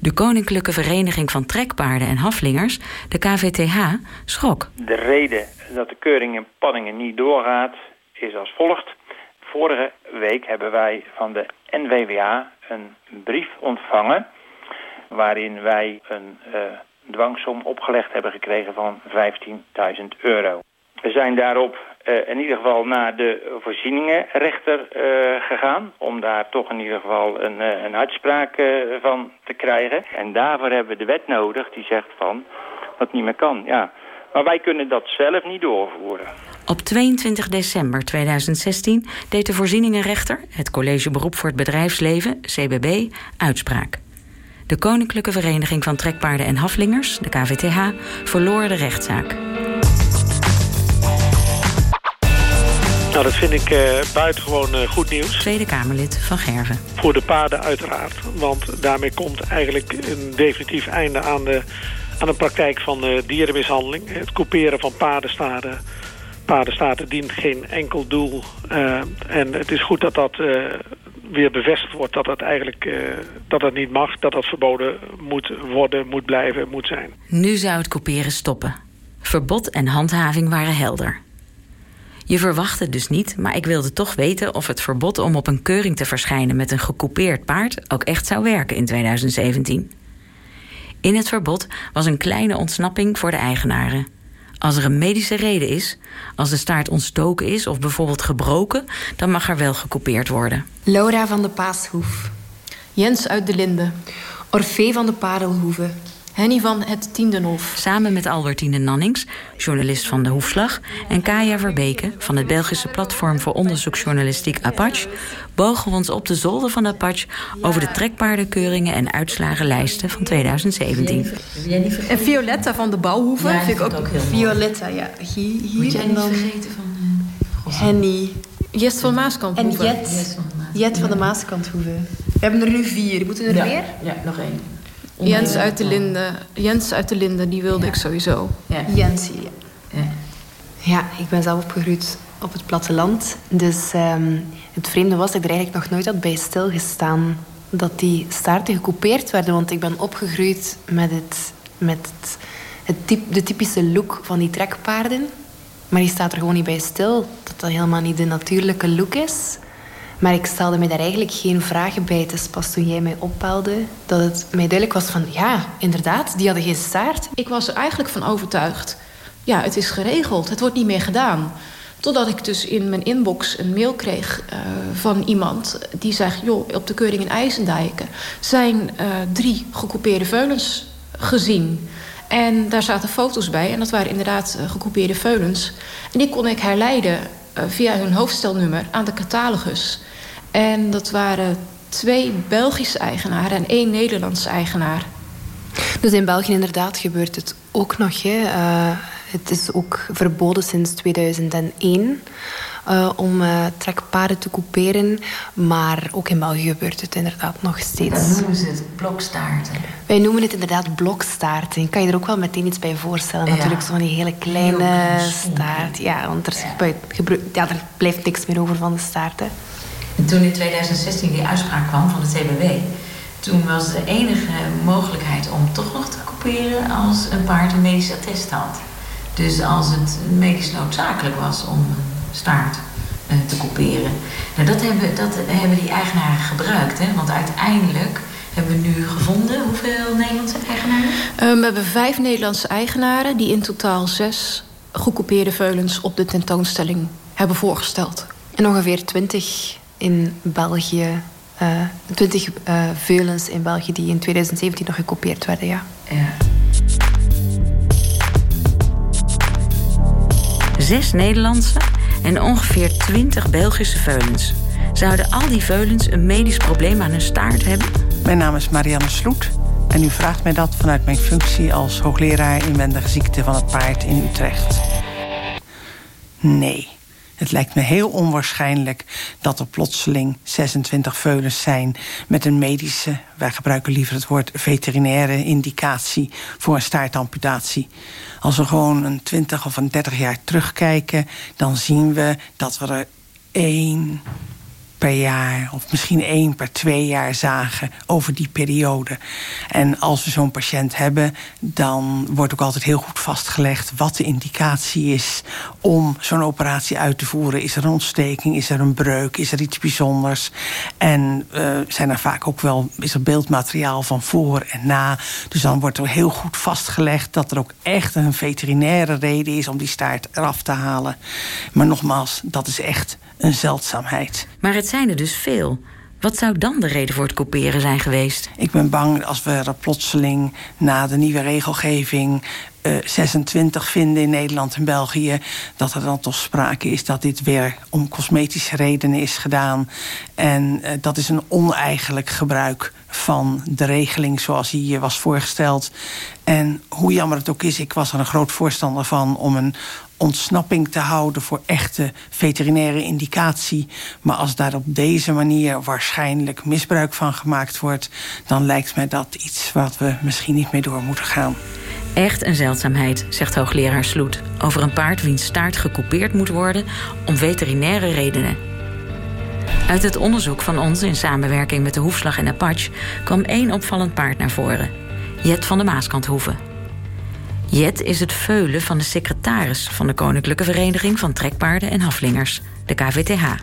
De Koninklijke Vereniging van Trekpaarden en Haflingers, de KVTH, schrok. De reden dat de keuring in Panningen niet doorgaat is als volgt. Vorige week hebben wij van de NWWA een brief ontvangen... waarin wij een uh, dwangsom opgelegd hebben gekregen van 15.000 euro. We zijn daarop uh, in ieder geval naar de voorzieningenrechter uh, gegaan... om daar toch in ieder geval een, uh, een uitspraak van te krijgen. En daarvoor hebben we de wet nodig die zegt van dat niet meer kan. Ja. Maar wij kunnen dat zelf niet doorvoeren. Op 22 december 2016 deed de voorzieningenrechter... het College Beroep voor het Bedrijfsleven, CBB, uitspraak. De Koninklijke Vereniging van Trekpaarden en Haflingers, de KVTH, verloor de rechtszaak. Nou, dat vind ik uh, buitengewoon uh, goed nieuws. Tweede Kamerlid van Gerven. Voor de paarden uiteraard. Want daarmee komt eigenlijk een definitief einde aan de, aan de praktijk van uh, dierenmishandeling. Het couperen van paardenstaden. Paardenstaten dient geen enkel doel. en het is goed dat dat weer bevestigd wordt dat dat eigenlijk dat dat niet mag. Dat dat verboden moet worden, moet blijven, moet zijn. Nu zou het couperen stoppen. Verbod en handhaving waren helder. Je verwacht het dus niet, maar ik wilde toch weten of het verbod om op een keuring te verschijnen met een gecoupeerd paard ook echt zou werken in 2017. In het verbod was een kleine ontsnapping voor de eigenaren. Als er een medische reden is, als de staart ontstoken is of bijvoorbeeld gebroken, dan mag er wel gecoupeerd worden. Laura van de Paashoef. Jens uit de Linde. Orfee van de Parelhoeve. Henny van het Tiendenhof. Samen met Albertine Nannings, journalist van de Hoefslag... en Kaya Verbeke van het Belgische platform voor onderzoeksjournalistiek Apache... bogen we ons op de zolder van Apache... over de trekpaardenkeuringen en uitslagenlijsten van 2017. En Violetta van de Bouwhoeve. Ja, vind ik ook, heel Violetta, ja. Hier, hier Moet jij en dan vergeten van... Uh, Henny. Jest van Maaskanthoeve. En Jet. Jet van de Maaskanthoeve. We hebben er nu vier. Moeten er ja. meer? Ja, nog één. Jens uit de Linde, Jens uit de Linde, die wilde ja. ik sowieso. Ja. Jens, ja. ja. Ik ben zelf opgegroeid op het platteland. Dus um, het vreemde was dat ik er eigenlijk nog nooit had bij stilgestaan dat die staarten gecoupeerd werden. Want ik ben opgegroeid met, het, met het, het typ, de typische look van die trekpaarden. Maar die staat er gewoon niet bij stil. Dat dat helemaal niet de natuurlijke look is. Maar ik stelde me daar eigenlijk geen vragen bij. Het is pas toen jij mij opbelde dat het mij duidelijk was van... ja, inderdaad, die hadden geen staart. Ik was er eigenlijk van overtuigd. Ja, het is geregeld. Het wordt niet meer gedaan. Totdat ik dus in mijn inbox een mail kreeg uh, van iemand... die zegt, joh, op de keuring in IJsendijken... zijn uh, drie gecoupeerde veulens gezien... En daar zaten foto's bij. En dat waren inderdaad uh, gecoupeerde veulens. En die kon ik herleiden via hun hoofdstelnummer aan de catalogus. En dat waren twee Belgische eigenaren en één Nederlandse eigenaar. Dus in België inderdaad gebeurt het ook nog. Hè. Uh, het is ook verboden sinds 2001 uh, om uh, trekpaarden te couperen. Maar ook in België gebeurt het inderdaad nog steeds. Dan noemen ze het blokstaarten. Wij noemen het inderdaad blokstaarten. Ik kan je er ook wel meteen iets bij voorstellen. Ja. Natuurlijk zo'n die hele kleine staart. Ja, want er, ja. ja, er blijft niks meer over van de staarten. En toen in 2016 die uitspraak kwam van de TBW... toen was de enige mogelijkheid om toch nog te couperen... als een paard een medisch attest had. Dus als het medisch noodzakelijk was om staart uh, te couperen. Nou, dat hebben, dat hebben die eigenaren gebruikt. Hè? Want uiteindelijk hebben we nu gevonden hoeveel Nederlandse eigenaren? Uh, we hebben vijf Nederlandse eigenaren... die in totaal zes gecoupeerde veulens op de tentoonstelling hebben voorgesteld. En ongeveer twintig in België, uh, 20 uh, veulens in België die in 2017 nog gekopieerd werden, ja. ja. Zes Nederlandse en ongeveer 20 Belgische veulens. Zouden al die veulens een medisch probleem aan hun staart hebben? Mijn naam is Marianne Sloet en u vraagt mij dat vanuit mijn functie als hoogleraar inwendige ziekte van het paard in Utrecht. Nee. Het lijkt me heel onwaarschijnlijk dat er plotseling 26 veulens zijn met een medische, wij gebruiken liever het woord veterinaire indicatie voor een staartamputatie. Als we gewoon een 20 of een 30 jaar terugkijken, dan zien we dat we er één, per jaar of misschien één per twee jaar zagen over die periode. En als we zo'n patiënt hebben, dan wordt ook altijd heel goed vastgelegd wat de indicatie is om zo'n operatie uit te voeren. Is er een ontsteking? Is er een breuk? Is er iets bijzonders? En uh, zijn er vaak ook wel is er beeldmateriaal van voor en na. Dus dan wordt er heel goed vastgelegd dat er ook echt een veterinaire reden is om die staart eraf te halen. Maar nogmaals, dat is echt een zeldzaamheid. Maar het zijn er dus veel. Wat zou dan de reden voor het kopiëren zijn geweest? Ik ben bang als we er plotseling na de nieuwe regelgeving 26 vinden in Nederland en België, dat er dan toch sprake is dat dit weer om cosmetische redenen is gedaan. En uh, dat is een oneigenlijk gebruik van de regeling zoals hier was voorgesteld. En hoe jammer het ook is, ik was er een groot voorstander van om een ontsnapping te houden voor echte veterinaire indicatie. Maar als daar op deze manier waarschijnlijk misbruik van gemaakt wordt, dan lijkt mij dat iets wat we misschien niet meer door moeten gaan. Echt een zeldzaamheid, zegt hoogleraar Sloet, over een paard wiens staart gekoupeerd moet worden om veterinaire redenen. Uit het onderzoek van ons in samenwerking met de Hoefslag en Apache kwam één opvallend paard naar voren: Jet van de Maaskanthoeve. Jet is het veulen van de secretaris van de Koninklijke Vereniging van Trekpaarden en Haflingers, de KVTH.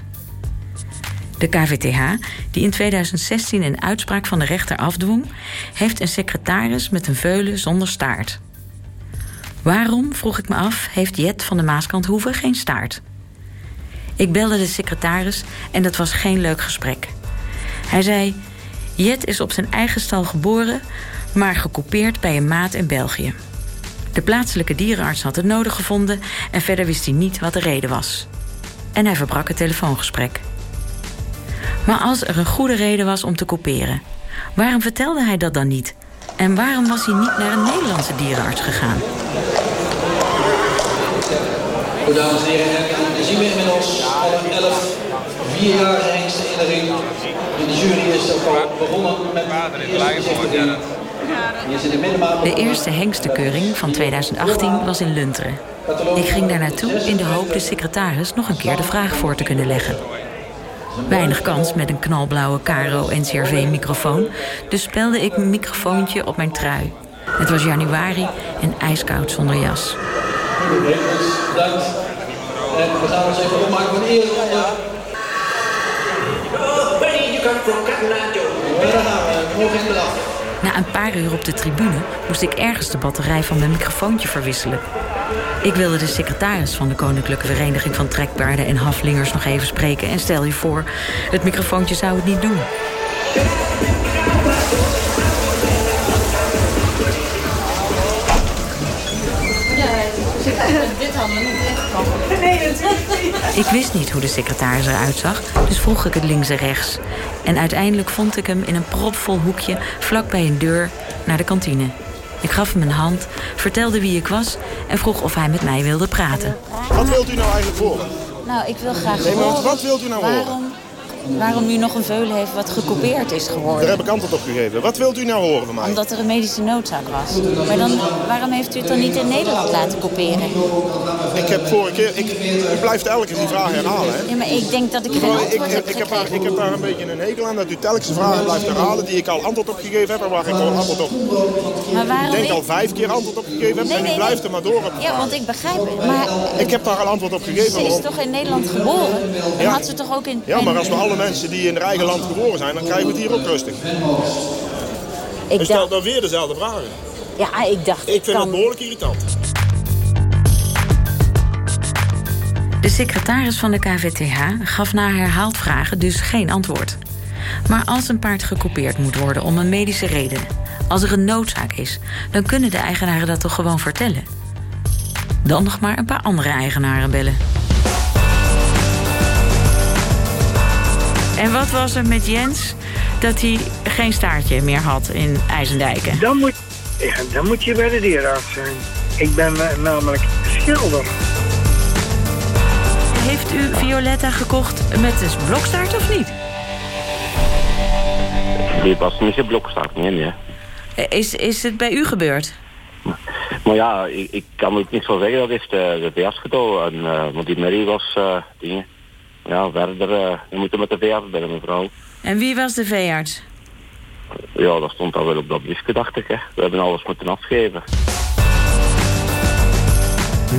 De KVTH, die in 2016 een uitspraak van de rechter afdwong, heeft een secretaris met een veulen zonder staart. Waarom, vroeg ik me af, heeft Jet van de Maaskanthoeve geen staart? Ik belde de secretaris en dat was geen leuk gesprek. Hij zei: Jet is op zijn eigen stal geboren, maar gekoupeerd bij een maat in België. De plaatselijke dierenarts had het nodig gevonden en verder wist hij niet wat de reden was. En hij verbrak het telefoongesprek. Maar als er een goede reden was om te kopiëren, waarom vertelde hij dat dan niet? En waarom was hij niet naar een Nederlandse dierenarts gegaan? Goed, dames en heren, dan zien we inmiddels alle elf vierjarige hengsten in de ring. De jury is ook al begonnen met de eerste de eerste hengstekeuring van 2018 was in Lunteren. Ik ging daar naartoe in de hoop de secretaris nog een keer de vraag voor te kunnen leggen. Weinig kans met een knalblauwe Caro NCRV-microfoon, dus spelde ik mijn microfoontje op mijn trui. Het was januari en ijskoud zonder jas. Bedankt. En we gaan ons even opmaken voor de de dag. Na een paar uur op de tribune moest ik ergens de batterij van mijn microfoontje verwisselen. Ik wilde de secretaris van de Koninklijke Vereniging van Trekpaarden en Haflingers nog even spreken. En stel je voor, het microfoontje zou het niet doen. Dit hadden we niet echt Nee, natuurlijk Ik wist niet hoe de secretaris eruit zag, dus vroeg ik het links en rechts. En uiteindelijk vond ik hem in een propvol hoekje vlak bij een deur naar de kantine. Ik gaf hem een hand, vertelde wie ik was en vroeg of hij met mij wilde praten. Wat wilt u nou eigenlijk horen? Nou, ik wil graag nee, horen... wat wilt u nou waarom, horen? Waarom u nog een veulen heeft wat gekopieerd is geworden. Daar heb ik antwoord op gegeven. Wat wilt u nou horen van mij? Omdat er een medische noodzaak was. Maar dan, waarom heeft u het dan niet in Nederland laten kopiëren? Ik heb vorige keer... Ik, u blijft elke keer die vraag herhalen, hè? Ja, maar ik denk dat ik geen antwoord ik, heb ik, heb daar, ik heb daar een beetje een hekel aan dat u telkens vragen blijft herhalen... die ik al antwoord op gegeven heb en waar ik al antwoord op... Maar waarom ik denk al vijf keer antwoord op gegeven heb nee, en u nee, blijft er maar door op Ja, want ik begrijp het. Maar ik heb daar al antwoord op gegeven. Ze is toch in Nederland geboren? En ja. had ze toch ook in... Ja, maar als we alle mensen die in de eigen land geboren zijn, dan krijgen we het hier ook rustig. Ik en stelt dan weer dezelfde vragen. Ja, ik dacht... Ik vind het behoorlijk irritant. De secretaris van de KVTH gaf na herhaald vragen dus geen antwoord. Maar als een paard gekoupeerd moet worden om een medische reden... als er een noodzaak is, dan kunnen de eigenaren dat toch gewoon vertellen? Dan nog maar een paar andere eigenaren bellen. En wat was er met Jens dat hij geen staartje meer had in IJzendijken? Dan moet, ja, dan moet je bij de dierenarts zijn. Ik ben uh, namelijk schilder. Heeft u Violetta gekocht met een blokstaart of niet? Dit was niet een blokstaart, nee, nee. Is, is het bij u gebeurd? Maar ja, ik, ik kan ook niks van zeggen. Dat is de, de En, uh, want die Mary was uh, dingen. Ja, verder, uh, we moeten met de veearts binnen, mevrouw. En wie was de veearts? Ja, dat stond al wel op dat briefje, dacht ik. Hè. We hebben alles moeten afgeven.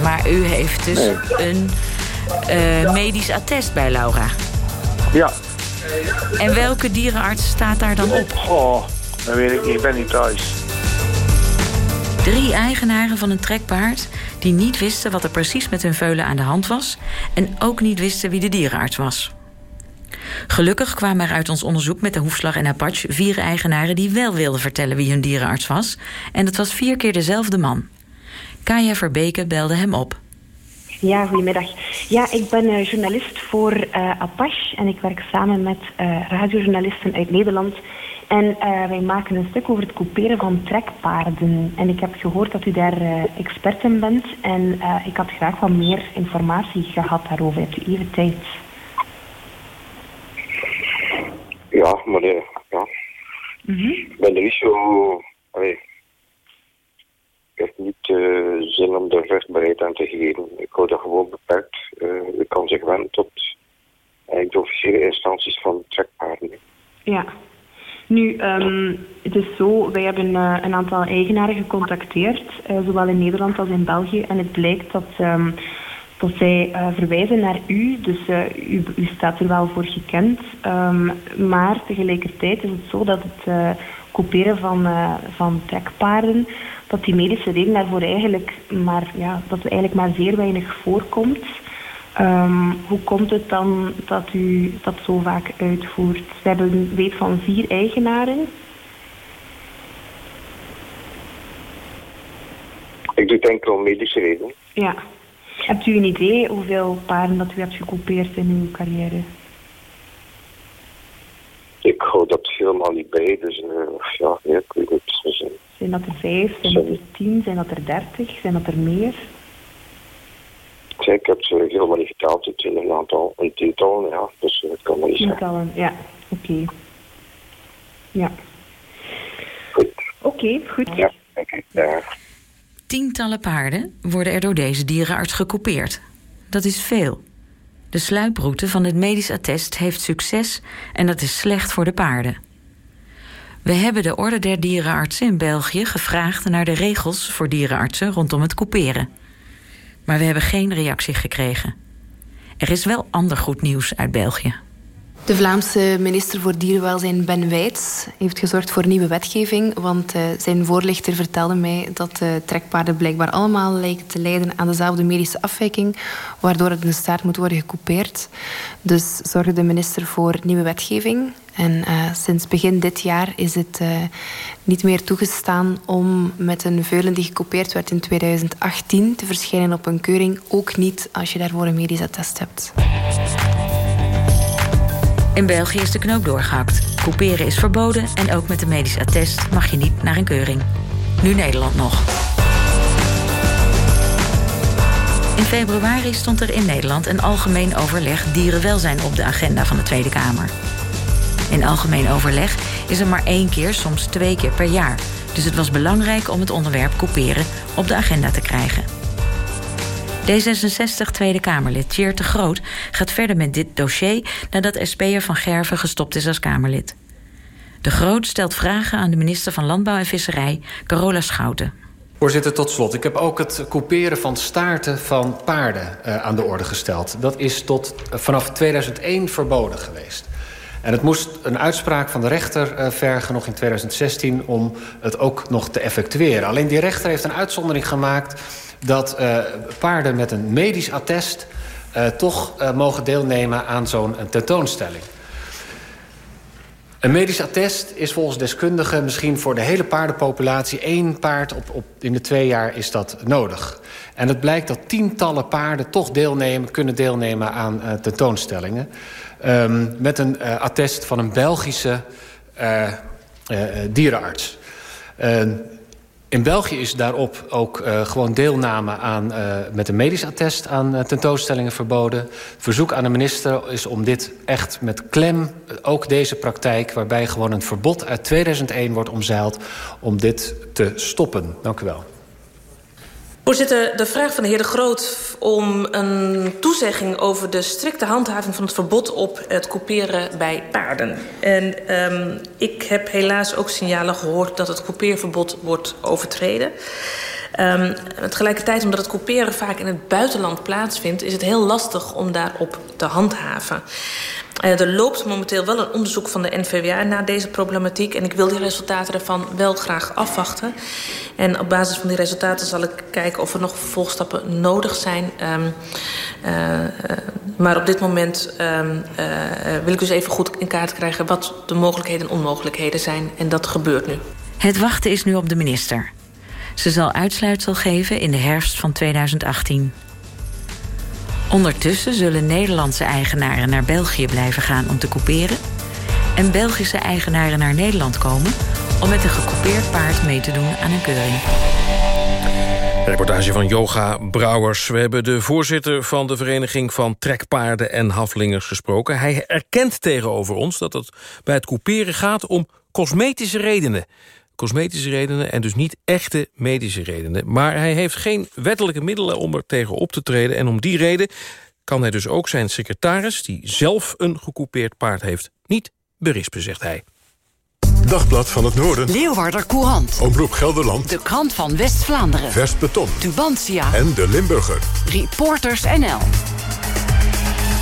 Maar u heeft dus een uh, medisch attest bij Laura? Ja. En welke dierenarts staat daar dan op? Oh, dat weet ik niet. Ik ben niet thuis. Drie eigenaren van een trekpaard die niet wisten wat er precies met hun veulen aan de hand was... en ook niet wisten wie de dierenarts was. Gelukkig kwamen er uit ons onderzoek met de Hoefslag en Apache... vier eigenaren die wel wilden vertellen wie hun dierenarts was. En het was vier keer dezelfde man. Kaya Verbeke belde hem op. Ja, goedemiddag. Ja, ik ben uh, journalist voor uh, Apache en ik werk samen met uh, radiojournalisten uit Nederland. En wij maken een stuk over het couperen van trekpaarden. En ik heb gehoord dat u daar expert in bent en ik had graag wat meer informatie gehad daarover. Hebt u even tijd? Ja, maar ja. Mm -hmm. Ik ben er niet zo... Allee, ik heb niet zin om er vruchtbaarheid aan te geven. Ik hou dat gewoon beperkt. Ik kan zich wenden tot eigenlijk de officiële instanties van trekpaarden. Ja. Nu, um, het is zo, wij hebben uh, een aantal eigenaren gecontacteerd, zowel in Nederland als in België. En het blijkt dat, um, dat zij verwijzen naar u, dus u, u, staat er wel voor gekend. Um, maar tegelijkertijd is het zo dat het couperen van, van trekpaarden dat die medische reden daarvoor eigenlijk maar, ja, dat eigenlijk maar zeer weinig voorkomt. Um, hoe komt het dan dat u dat zo vaak uitvoert? We hebben weet van vier eigenaren. Ik doe het enkel om medische redenen. Ja. Hebt u een idee hoeveel paarden dat u hebt gecoupeerd in uw carrière? Ik hou dat helemaal niet bij, dus uh, ja, nee, ik weet het. Dus, uh, zijn dat er vijf, zijn dat er tien, zijn dat er dertig, zijn dat er meer? Ik heb ze helemaal niet geteld. Het zijn een aantal, een tiental, ja. Dus dat kan wel niet zijn. Tientallen, ja. Oké. Okay. Ja. Goed. Oké, okay, goed. Ja, oké. Okay. Ja. Tientallen paarden worden er door deze dierenarts gecoupeerd. Dat is veel. De sluiproute van het medisch attest heeft succes en dat is slecht voor de paarden. We hebben de Orde der Dierenartsen in België gevraagd naar de regels voor dierenartsen rondom het couperen. Maar we hebben geen reactie gekregen. Er is wel ander goed nieuws uit België. De Vlaamse minister voor Dierenwelzijn Ben Wijts heeft gezorgd voor nieuwe wetgeving. Want uh, zijn voorlichter vertelde mij dat de trekpaarden blijkbaar allemaal lijken te lijden aan dezelfde medische afwijking, waardoor het een staart moet worden gecoupeerd. Dus zorgde de minister voor nieuwe wetgeving. En uh, sinds begin dit jaar is het uh, niet meer toegestaan om met een veulen die gecoupeerd werd in 2018 te verschijnen op een keuring. Ook niet als je daarvoor een medisch attest hebt. In België is de knoop doorgehakt. Couperen is verboden en ook met een medisch attest mag je niet naar een keuring. Nu Nederland nog. In februari stond er in Nederland een algemeen overleg dierenwelzijn op de agenda van de Tweede Kamer. In algemeen overleg is er maar één keer, soms twee keer per jaar. Dus het was belangrijk om het onderwerp couperen op de agenda te krijgen. D66 Tweede Kamerlid Tjeer de Groot gaat verder met dit dossier nadat SP'er Van Gerven gestopt is als Kamerlid. De Groot stelt vragen aan de minister van Landbouw en Visserij, Carola Schouten. Voorzitter, tot slot. Ik heb ook het couperen van staarten van paarden uh, aan de orde gesteld. Dat is tot uh, vanaf 2001 verboden geweest. En het moest een uitspraak van de rechter uh, vergen nog in 2016 om het ook nog te effectueren. Alleen die rechter heeft een uitzondering gemaakt dat uh, paarden met een medisch attest uh, toch mogen deelnemen aan zo'n tentoonstelling. Een medisch attest is volgens deskundigen misschien voor de hele paardenpopulatie... één paard op, op, in de twee jaar is dat nodig. En het blijkt dat tientallen paarden toch deelnemen, kunnen deelnemen aan tentoonstellingen. Um, met een uh, attest van een Belgische uh, dierenarts. In België is daarop ook gewoon deelname aan, met een medisch attest aan tentoonstellingen verboden. Verzoek aan de minister is om dit echt met klem, ook deze praktijk... waarbij gewoon een verbod uit 2001 wordt omzeild, om dit te stoppen. Dank u wel. Voorzitter, de vraag van de heer De Groot om een toezegging over de strikte handhaving van het verbod op het couperen bij paarden. En um, ik heb helaas ook signalen gehoord dat het coupeerverbod wordt overtreden. Um, tegelijkertijd, omdat het couperen vaak in het buitenland plaatsvindt... is het heel lastig om daarop te handhaven. Uh, er loopt momenteel wel een onderzoek van de NVWA naar deze problematiek... en ik wil die resultaten ervan wel graag afwachten. En op basis van die resultaten zal ik kijken of er nog vervolgstappen nodig zijn. Um, uh, maar op dit moment um, wil ik dus even goed in kaart krijgen... wat de mogelijkheden en onmogelijkheden zijn. En dat gebeurt nu. Het wachten is nu op de minister. Ze zal uitsluitsel geven in de herfst van 2018. Ondertussen zullen Nederlandse eigenaren naar België blijven gaan om te couperen... en Belgische eigenaren naar Nederland komen... om met een gecoupeerd paard mee te doen aan een keuring. Reportage van Yoga Brouwers. We hebben de voorzitter van de Vereniging van Trekpaarden en Haflingers gesproken. Hij erkent tegenover ons dat het bij het couperen gaat om cosmetische redenen cosmetische redenen... en dus niet echte medische redenen. Maar hij heeft geen wettelijke middelen om er tegen op te treden... en om die reden kan hij dus ook zijn secretaris... die zelf een gecoupeerd paard heeft, niet berispen, zegt hij. Dagblad van het Noorden. Leeuwarder Courant. Omroep Gelderland. De krant van West-Vlaanderen. Vers Beton. Tubantia. En de Limburger. Reporters NL.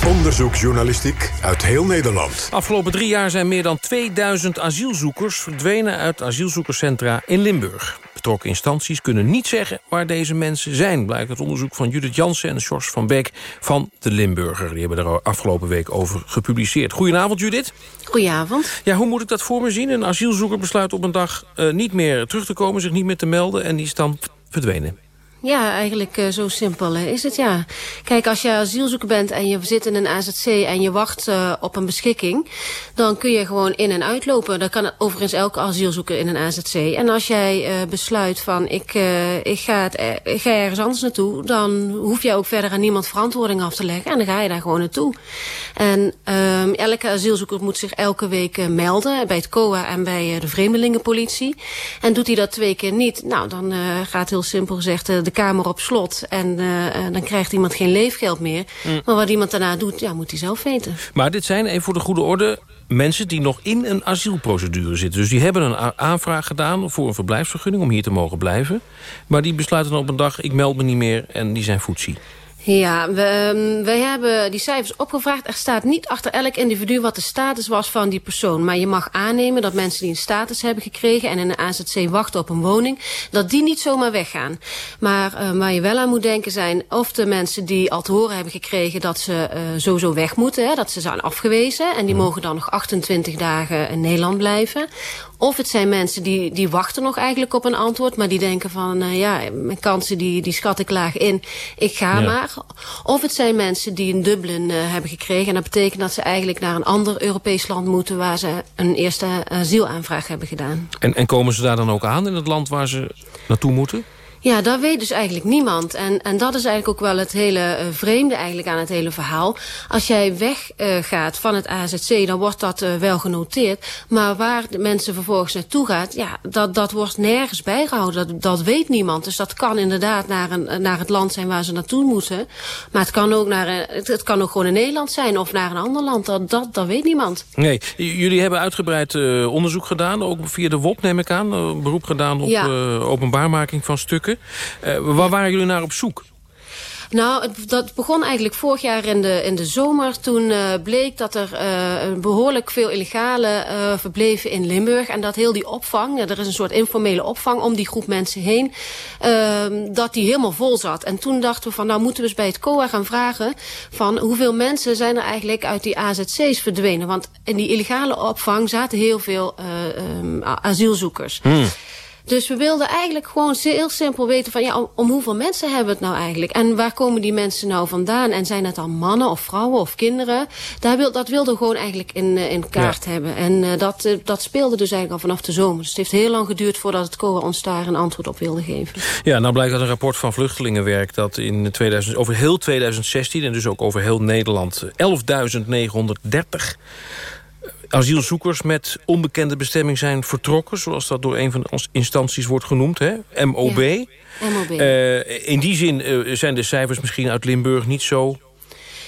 Onderzoeksjournalistiek uit heel Nederland. Afgelopen drie jaar zijn meer dan 2000 asielzoekers... verdwenen uit asielzoekerscentra in Limburg. Betrokken instanties kunnen niet zeggen waar deze mensen zijn... blijkt het onderzoek van Judith Jansen en Sjors van Beek van de Limburger. Die hebben er afgelopen week over gepubliceerd. Goedenavond, Judith. Goedenavond. Ja, hoe moet ik dat voor me zien? Een asielzoeker besluit op een dag uh, niet meer terug te komen... zich niet meer te melden en die is dan verdwenen. Ja, eigenlijk uh, zo simpel uh, is het, ja. Kijk, als je asielzoeker bent en je zit in een AZC en je wacht uh, op een beschikking... dan kun je gewoon in- en uitlopen. Dat kan overigens elke asielzoeker in een AZC. En als jij besluit van ik, ik, ga het, ik ga ergens anders naartoe... dan hoef je ook verder aan niemand verantwoording af te leggen. En dan ga je daar gewoon naartoe. En um, elke asielzoeker moet zich elke week melden... bij het COA en bij de vreemdelingenpolitie. En doet hij dat twee keer niet, nou, dan gaat heel simpel gezegd... de kamer op slot en uh, dan krijgt iemand geen leefgeld meer. Mm. Maar wat iemand daarna doet, ja, moet hij zelf weten. Maar dit zijn, even voor de goede orde, mensen die nog in een asielprocedure zitten. Dus die hebben een aanvraag gedaan voor een verblijfsvergunning om hier te mogen blijven. Maar die besluiten op een dag, ik meld me niet meer en die zijn voetzie. Ja, we, ehm, wij hebben die cijfers opgevraagd. Er staat niet achter elk individu wat de status was van die persoon. Maar je mag aannemen dat mensen die een status hebben gekregen... en in een AZC wachten op een woning... dat die niet zomaar weggaan. Maar uh, waar je wel aan moet denken zijn... of de mensen die al te horen hebben gekregen... dat ze uh, sowieso weg moeten, hè, dat ze zijn afgewezen... en die mogen dan nog 28 dagen in Nederland blijven... Of het zijn mensen die, die wachten nog eigenlijk op een antwoord... maar die denken van, uh, ja, mijn kansen die, die schat ik laag in. Ik ga ja. maar. Of het zijn mensen die een Dublin uh, hebben gekregen... en dat betekent dat ze eigenlijk naar een ander Europees land moeten... waar ze een eerste asielaanvraag hebben gedaan. En, en komen ze daar dan ook aan in het land waar ze naartoe moeten? Ja, dat weet dus eigenlijk niemand. En, en dat is eigenlijk ook wel het hele uh, vreemde eigenlijk aan het hele verhaal. Als jij weggaat uh, van het AZC, dan wordt dat uh, wel genoteerd. Maar waar de mensen vervolgens naartoe gaat, ja, dat, dat wordt nergens bijgehouden. Dat, dat weet niemand. Dus dat kan inderdaad naar, een, naar het land zijn waar ze naartoe moeten. Maar het kan ook, naar, het, het kan ook gewoon in Nederland zijn of naar een ander land. Dat, dat, dat weet niemand. Nee, jullie hebben uitgebreid onderzoek gedaan, ook via de WOP neem ik aan. beroep gedaan op ja. openbaarmaking van stukken. Uh, waar waren jullie naar op zoek? Nou, het, dat begon eigenlijk vorig jaar in de, in de zomer. Toen uh, bleek dat er uh, behoorlijk veel illegale uh, verbleven in Limburg. En dat heel die opvang, ja, er is een soort informele opvang om die groep mensen heen. dat die helemaal vol zat. En toen dachten we van, nou moeten we eens bij het COA gaan vragen... van hoeveel mensen zijn er eigenlijk uit die AZC's verdwenen. Want in die illegale opvang zaten heel veel um, asielzoekers. Hmm. Dus we wilden eigenlijk gewoon heel simpel weten van... ja, om, om, hoeveel mensen hebben we het nou eigenlijk? En waar komen die mensen nou vandaan? En zijn het dan mannen of vrouwen of kinderen? Daar wil, dat wilden we gewoon eigenlijk in, uh, in kaart ja. hebben. En uh, dat, uh, dat speelde dus eigenlijk al vanaf de zomer. Dus het heeft heel lang geduurd voordat het COA ons daar een antwoord op wilde geven. Ja, nou blijkt uit een rapport van Vluchtelingenwerk... dat in 2000, over heel 2016 en dus ook over heel Nederland... 11.930 asielzoekers met onbekende bestemming zijn vertrokken... zoals dat door een van onze instanties wordt genoemd, hè? MOB. MOB. Eh, in die zin eh, zijn de cijfers misschien uit Limburg niet zo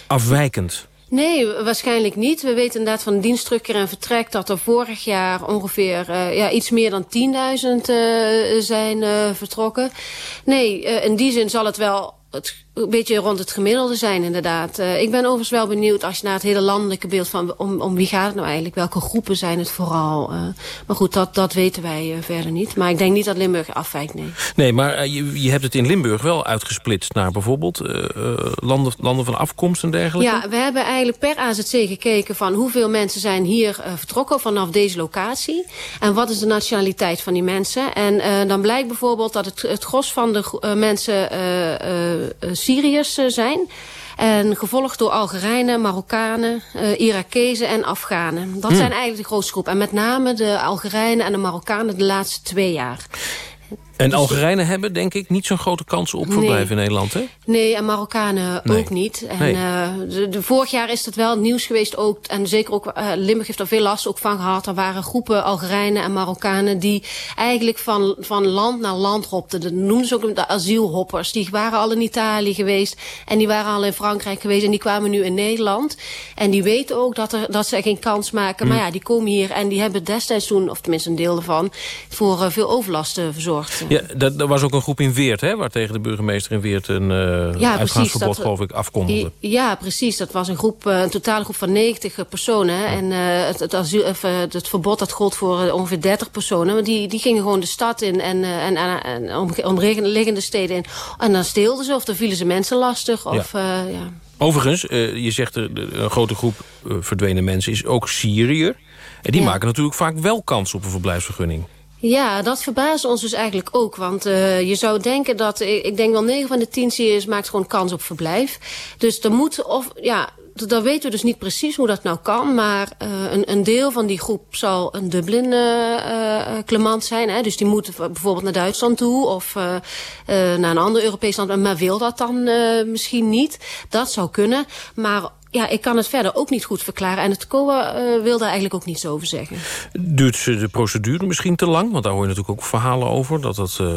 afwijkend. Nee, waarschijnlijk niet. We weten inderdaad van dienstterugkeer en vertrek... dat er vorig jaar ongeveer uh, ja, iets meer dan 10.000 uh, zijn vertrokken. Nee, in die zin zal het wel het een beetje rond het gemiddelde zijn inderdaad. Uh, ik ben overigens wel benieuwd als je naar het hele landelijke beeld van om, om wie gaat het nou eigenlijk? Welke groepen zijn het vooral? Uh, maar goed, dat, dat weten wij uh, verder niet. Maar ik denk niet dat Limburg afwijkt, nee. Nee, maar je, je hebt het in Limburg wel uitgesplitst naar bijvoorbeeld landen, landen van afkomst en dergelijke? Ja, we hebben eigenlijk per AZC gekeken van hoeveel mensen zijn hier vertrokken vanaf deze locatie. En wat is de nationaliteit van die mensen? En dan blijkt bijvoorbeeld dat het, het gros van de mensen Syriërs zijn. En gevolgd door Algerijnen, Marokkanen, uh, Irakezen en Afghanen. Dat hmm. zijn eigenlijk de grootste groepen. En met name de Algerijnen en de Marokkanen de laatste twee jaar. En dus Algerijnen hebben, denk ik, niet zo'n grote kans op verblijf nee. in Nederland, hè? Nee, en Marokkanen nee. ook niet. En nee. uh, de, de, vorig jaar is het wel nieuws geweest ook, en zeker ook uh, Limburg heeft er veel last ook van gehad. Er waren groepen Algerijnen en Marokkanen die eigenlijk van, van land naar land hopten. Dat noemden ze ook de asielhoppers. Die waren al in Italië geweest en die waren al in Frankrijk geweest en die kwamen nu in Nederland. En die weten ook dat, er, dat ze geen kans maken. Mm. Maar ja, die komen hier en die hebben destijds toen, of tenminste een deel ervan, voor uh, veel overlast verzorgd. Ja, dat, er was ook een groep in Weert, hè, waar tegen de burgemeester in Weert een uh, ja, uitgaansverbod, dat, geloof ik, afkondigde. Ja, precies. Dat was een, groep, een totale groep van 90 personen. Ja. En uh, het, het, asiel, of, het verbod dat gold voor ongeveer 30 personen. Maar die, die gingen gewoon de stad in en, en, en, en omliggende steden in. En dan steelden ze of dan vielen ze mensen lastig. Of, ja. ja. Overigens, je zegt er, een grote groep verdwenen mensen is ook Syriër. En die maken natuurlijk vaak wel kans op een verblijfsvergunning. Ja, dat verbaast ons dus eigenlijk ook. Want uh, je zou denken dat, ik denk wel 9 van de 10 Syriërs maakt gewoon kans op verblijf. Dus er moet, of ja, dat weten we dus niet precies hoe dat nou kan. Maar uh, een, een deel van die groep zal een Dublin-klemant uh, zijn. Hè? Dus die moeten bijvoorbeeld naar Duitsland toe of uh, naar een ander Europees land. Maar wil dat dan misschien niet? Dat zou kunnen. Maar ja, ik kan het verder ook niet goed verklaren. En het COA uh, wil daar eigenlijk ook niets over zeggen. Duurt de procedure misschien te lang? Want daar hoor je natuurlijk ook verhalen over. Dat dat... Uh...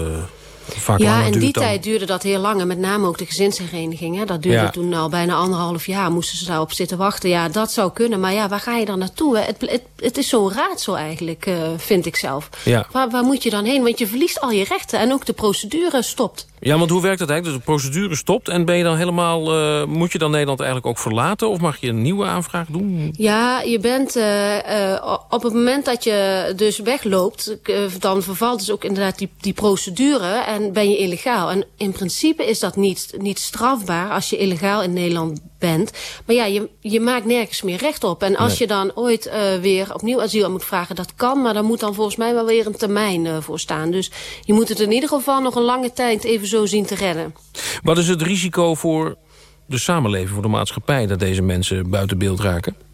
Vaak ja, in die dan. tijd duurde dat heel lang. En met name ook de gezinshereniging. Hè. Dat duurde ja. toen al bijna anderhalf jaar. Moesten ze daarop zitten wachten. Ja, dat zou kunnen. Maar ja, waar ga je dan naartoe? Het, het, het is zo'n raadsel eigenlijk, uh, vind ik zelf. Ja. Waar, waar moet je dan heen? Want je verliest al je rechten. En ook de procedure stopt. Ja, want hoe werkt dat eigenlijk? Dus de procedure stopt en ben je dan helemaal... Uh, moet je dan Nederland eigenlijk ook verlaten? Of mag je een nieuwe aanvraag doen? Ja, je bent... Uh, uh, op het moment dat je dus wegloopt... dan vervalt dus ook inderdaad die, die procedure... en ben je illegaal. En in principe is dat niet, niet strafbaar... als je illegaal in Nederland bent. Maar ja, je, je maakt nergens meer recht op. En als nee. je dan ooit weer opnieuw asiel moet vragen... dat kan, maar dan moet dan volgens mij wel weer een termijn voor staan. Dus je moet het in ieder geval nog een lange tijd... even zo zien te redden. Wat is het risico voor de samenleving, voor de maatschappij... dat deze mensen buiten beeld raken?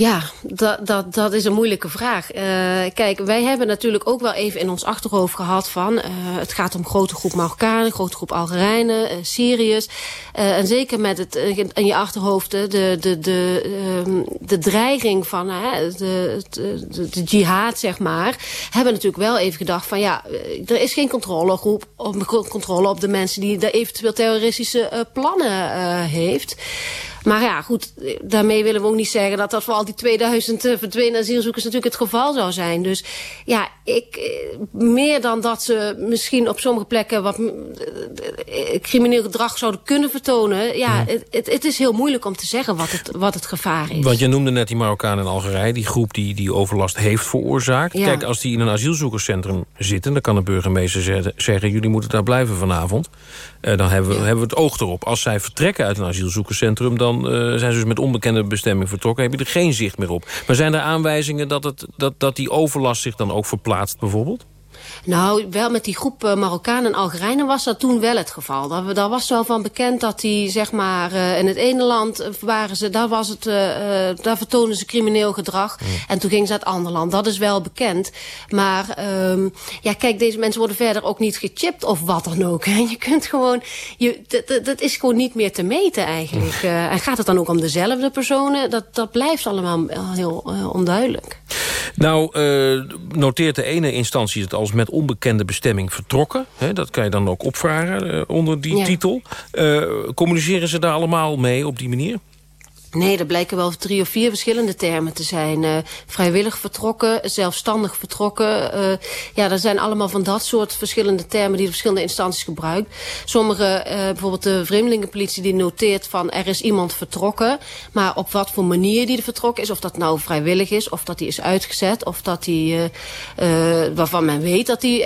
Ja, dat, dat, dat is een moeilijke vraag. Uh, kijk, wij hebben natuurlijk ook wel even in ons achterhoofd gehad van... Uh, het gaat om grote groep Marokkanen, grote groep Algerijnen, uh, Syriërs. en zeker met het in je achterhoofd de, de, de, de, de dreiging van de, de, de, jihad, zeg maar... hebben natuurlijk wel even gedacht van ja, er is geen controlegroep... Op, controle op de mensen die de eventueel terroristische plannen heeft... Maar ja, goed, daarmee willen we ook niet zeggen dat dat voor al die 2000 uh, verdwenen asielzoekers natuurlijk het geval zou zijn. Dus ja, ik, meer dan dat ze misschien op sommige plekken wat uh, crimineel gedrag zouden kunnen vertonen. Ja, mm. het, het, is heel moeilijk om te zeggen wat het, wat het gevaar is. Want je noemde net die Marokkanen en Algerije, die groep die, die overlast heeft veroorzaakt. Ja. Kijk, als die in een asielzoekerscentrum zitten, dan kan de burgemeester zeggen, jullie moeten daar blijven vanavond. Uh, dan hebben we, ja. hebben we het oog erop. Als zij vertrekken uit een asielzoekerscentrum... dan uh, zijn ze dus met onbekende bestemming vertrokken. heb je er geen zicht meer op. Maar zijn er aanwijzingen dat, het, dat, dat die overlast zich dan ook verplaatst bijvoorbeeld? Nou, wel met die groep uh, Marokkanen en Algerijnen was dat toen wel het geval. Daar, daar was wel van bekend dat die, zeg maar, uh, in het ene land waren ze, daar was het, uh, daar vertonen ze crimineel gedrag. Mm. En toen gingen ze naar het andere land. Dat is wel bekend. Maar, um, ja, kijk, deze mensen worden verder ook niet gechipt of wat dan ook. Hè. Je kunt gewoon, je, dat is gewoon niet meer te meten eigenlijk. en gaat het dan ook om dezelfde personen? Dat, dat blijft allemaal heel onduidelijk. Nou, noteert de ene instantie het als met onbekende bestemming vertrokken. Dat kan je dan ook opvragen uh, onder die ja. titel. Uh, communiceren ze daar allemaal mee op die manier? Nee, er blijken wel drie of vier verschillende termen te zijn. Uh, vrijwillig vertrokken, zelfstandig vertrokken. Uh, ja, er zijn allemaal van dat soort verschillende termen... die de verschillende instanties gebruikt. Sommige, uh, bijvoorbeeld de vreemdelingenpolitie... die noteert van er is iemand vertrokken. Maar op wat voor manier die er vertrokken is... of dat nou vrijwillig is, of dat die is uitgezet... of dat die, waarvan men weet dat die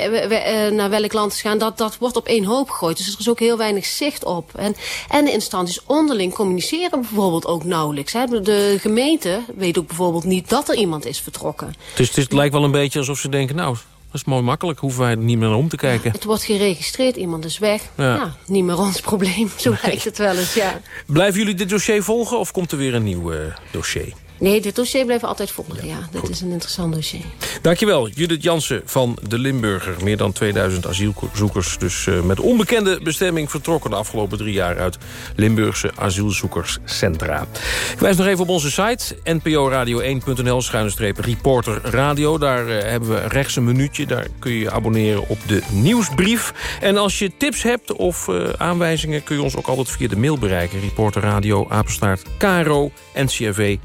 naar welk land is gaan... Dat, dat wordt op één hoop gegooid. Dus er is ook heel weinig zicht op. En, en de instanties onderling communiceren bijvoorbeeld ook nauwelijks. Hè. De gemeente weet ook bijvoorbeeld niet dat er iemand is vertrokken. Dus het, lijkt wel een beetje alsof ze denken... nou, dat is mooi makkelijk, hoeven wij er niet meer naar om te kijken. het wordt geregistreerd, iemand is weg. Ja. ja niet meer ons probleem, zo nee. lijkt het wel eens, ja. Blijven jullie dit dossier volgen of komt er weer een nieuw uh, dossier? Nee, dit dossier blijven altijd volgen. Ja, ja dit is een interessant dossier. Dankjewel, Judith Jansen van de Limburger. Meer dan 2000 asielzoekers dus uh, met onbekende bestemming... vertrokken de afgelopen drie jaar uit Limburgse asielzoekerscentra. Ik wijs nog even op onze site, nporadio1.nl... reporter radio. Daar uh, hebben we rechts een minuutje. Daar kun je je abonneren op de nieuwsbrief. En als je tips hebt of uh, aanwijzingen... kun je ons ook altijd via de mail bereiken. Reporterradio, apenstaart, kro, ncrv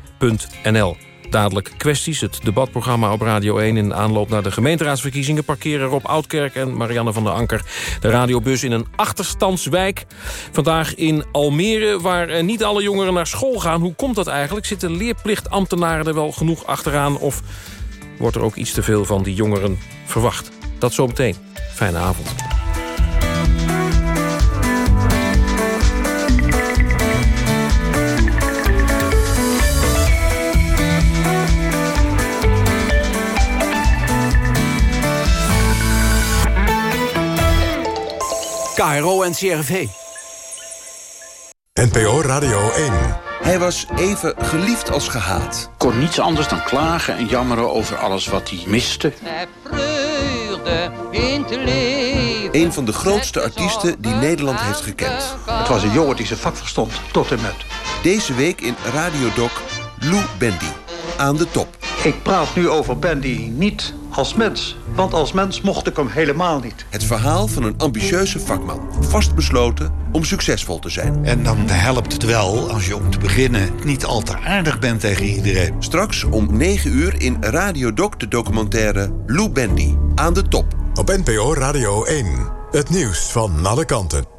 NL. Dadelijk kwesties, het debatprogramma op Radio 1... in aanloop naar de gemeenteraadsverkiezingen... parkeren Rob Oudkerk en Marianne van der Anker... de radiobus in een achterstandswijk. Vandaag in Almere, waar niet alle jongeren naar school gaan. Hoe komt dat eigenlijk? Zitten leerplichtambtenaren er wel genoeg achteraan... of wordt er ook iets te veel van die jongeren verwacht? Dat zometeen. Fijne avond. KRO en CRV. NPO Radio 1. Hij was even geliefd als gehaat. Kon niets anders dan klagen en jammeren over alles wat hij miste. Een van de grootste artiesten die Nederland heeft gekend. Het was een jongen die zijn vak verstond, tot en met. Deze week in Radiodoc Lou Bendy. Aan de top. Ik praat nu over Bendy niet als mens. Want als mens mocht ik hem helemaal niet. Het verhaal van een ambitieuze vakman. Vastbesloten om succesvol te zijn. En dan helpt het wel, als je om te beginnen... niet al te aardig bent tegen iedereen. Straks om 9 uur in Radio Doc de documentaire Lou Bendy. Aan de top. Op NPO Radio 1. Het nieuws van alle kanten.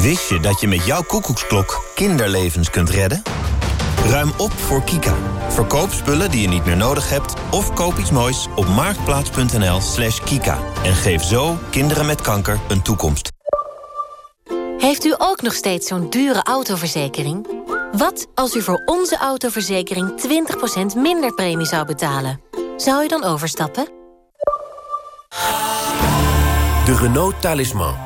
Wist je dat je met jouw koekoeksklok kinderlevens kunt redden? Ruim op voor Kika. Verkoop spullen die je niet meer nodig hebt... of koop iets moois op marktplaats.nl slash kika. En geef zo kinderen met kanker een toekomst. Heeft u ook nog steeds zo'n dure autoverzekering? Wat als u voor onze autoverzekering 20% minder premie zou betalen? Zou u dan overstappen? De Renault Talisman.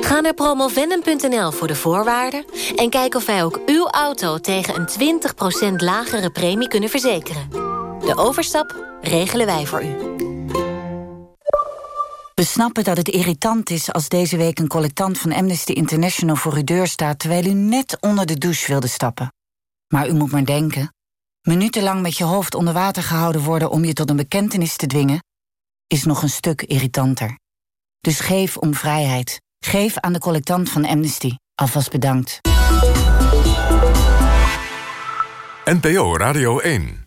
Ga naar promovendum.nl voor de voorwaarden... en kijk of wij ook uw auto tegen een 20% lagere premie kunnen verzekeren. De overstap regelen wij voor u. We snappen dat het irritant is als deze week een collectant van Amnesty International voor uw deur staat terwijl u net onder de douche wilde stappen. Maar u moet maar denken: minutenlang met je hoofd onder water gehouden worden om je tot een bekentenis te dwingen, is nog een stuk irritanter. Dus geef om vrijheid. Geef aan de collectant van Amnesty. Alvast bedankt. NPO Radio 1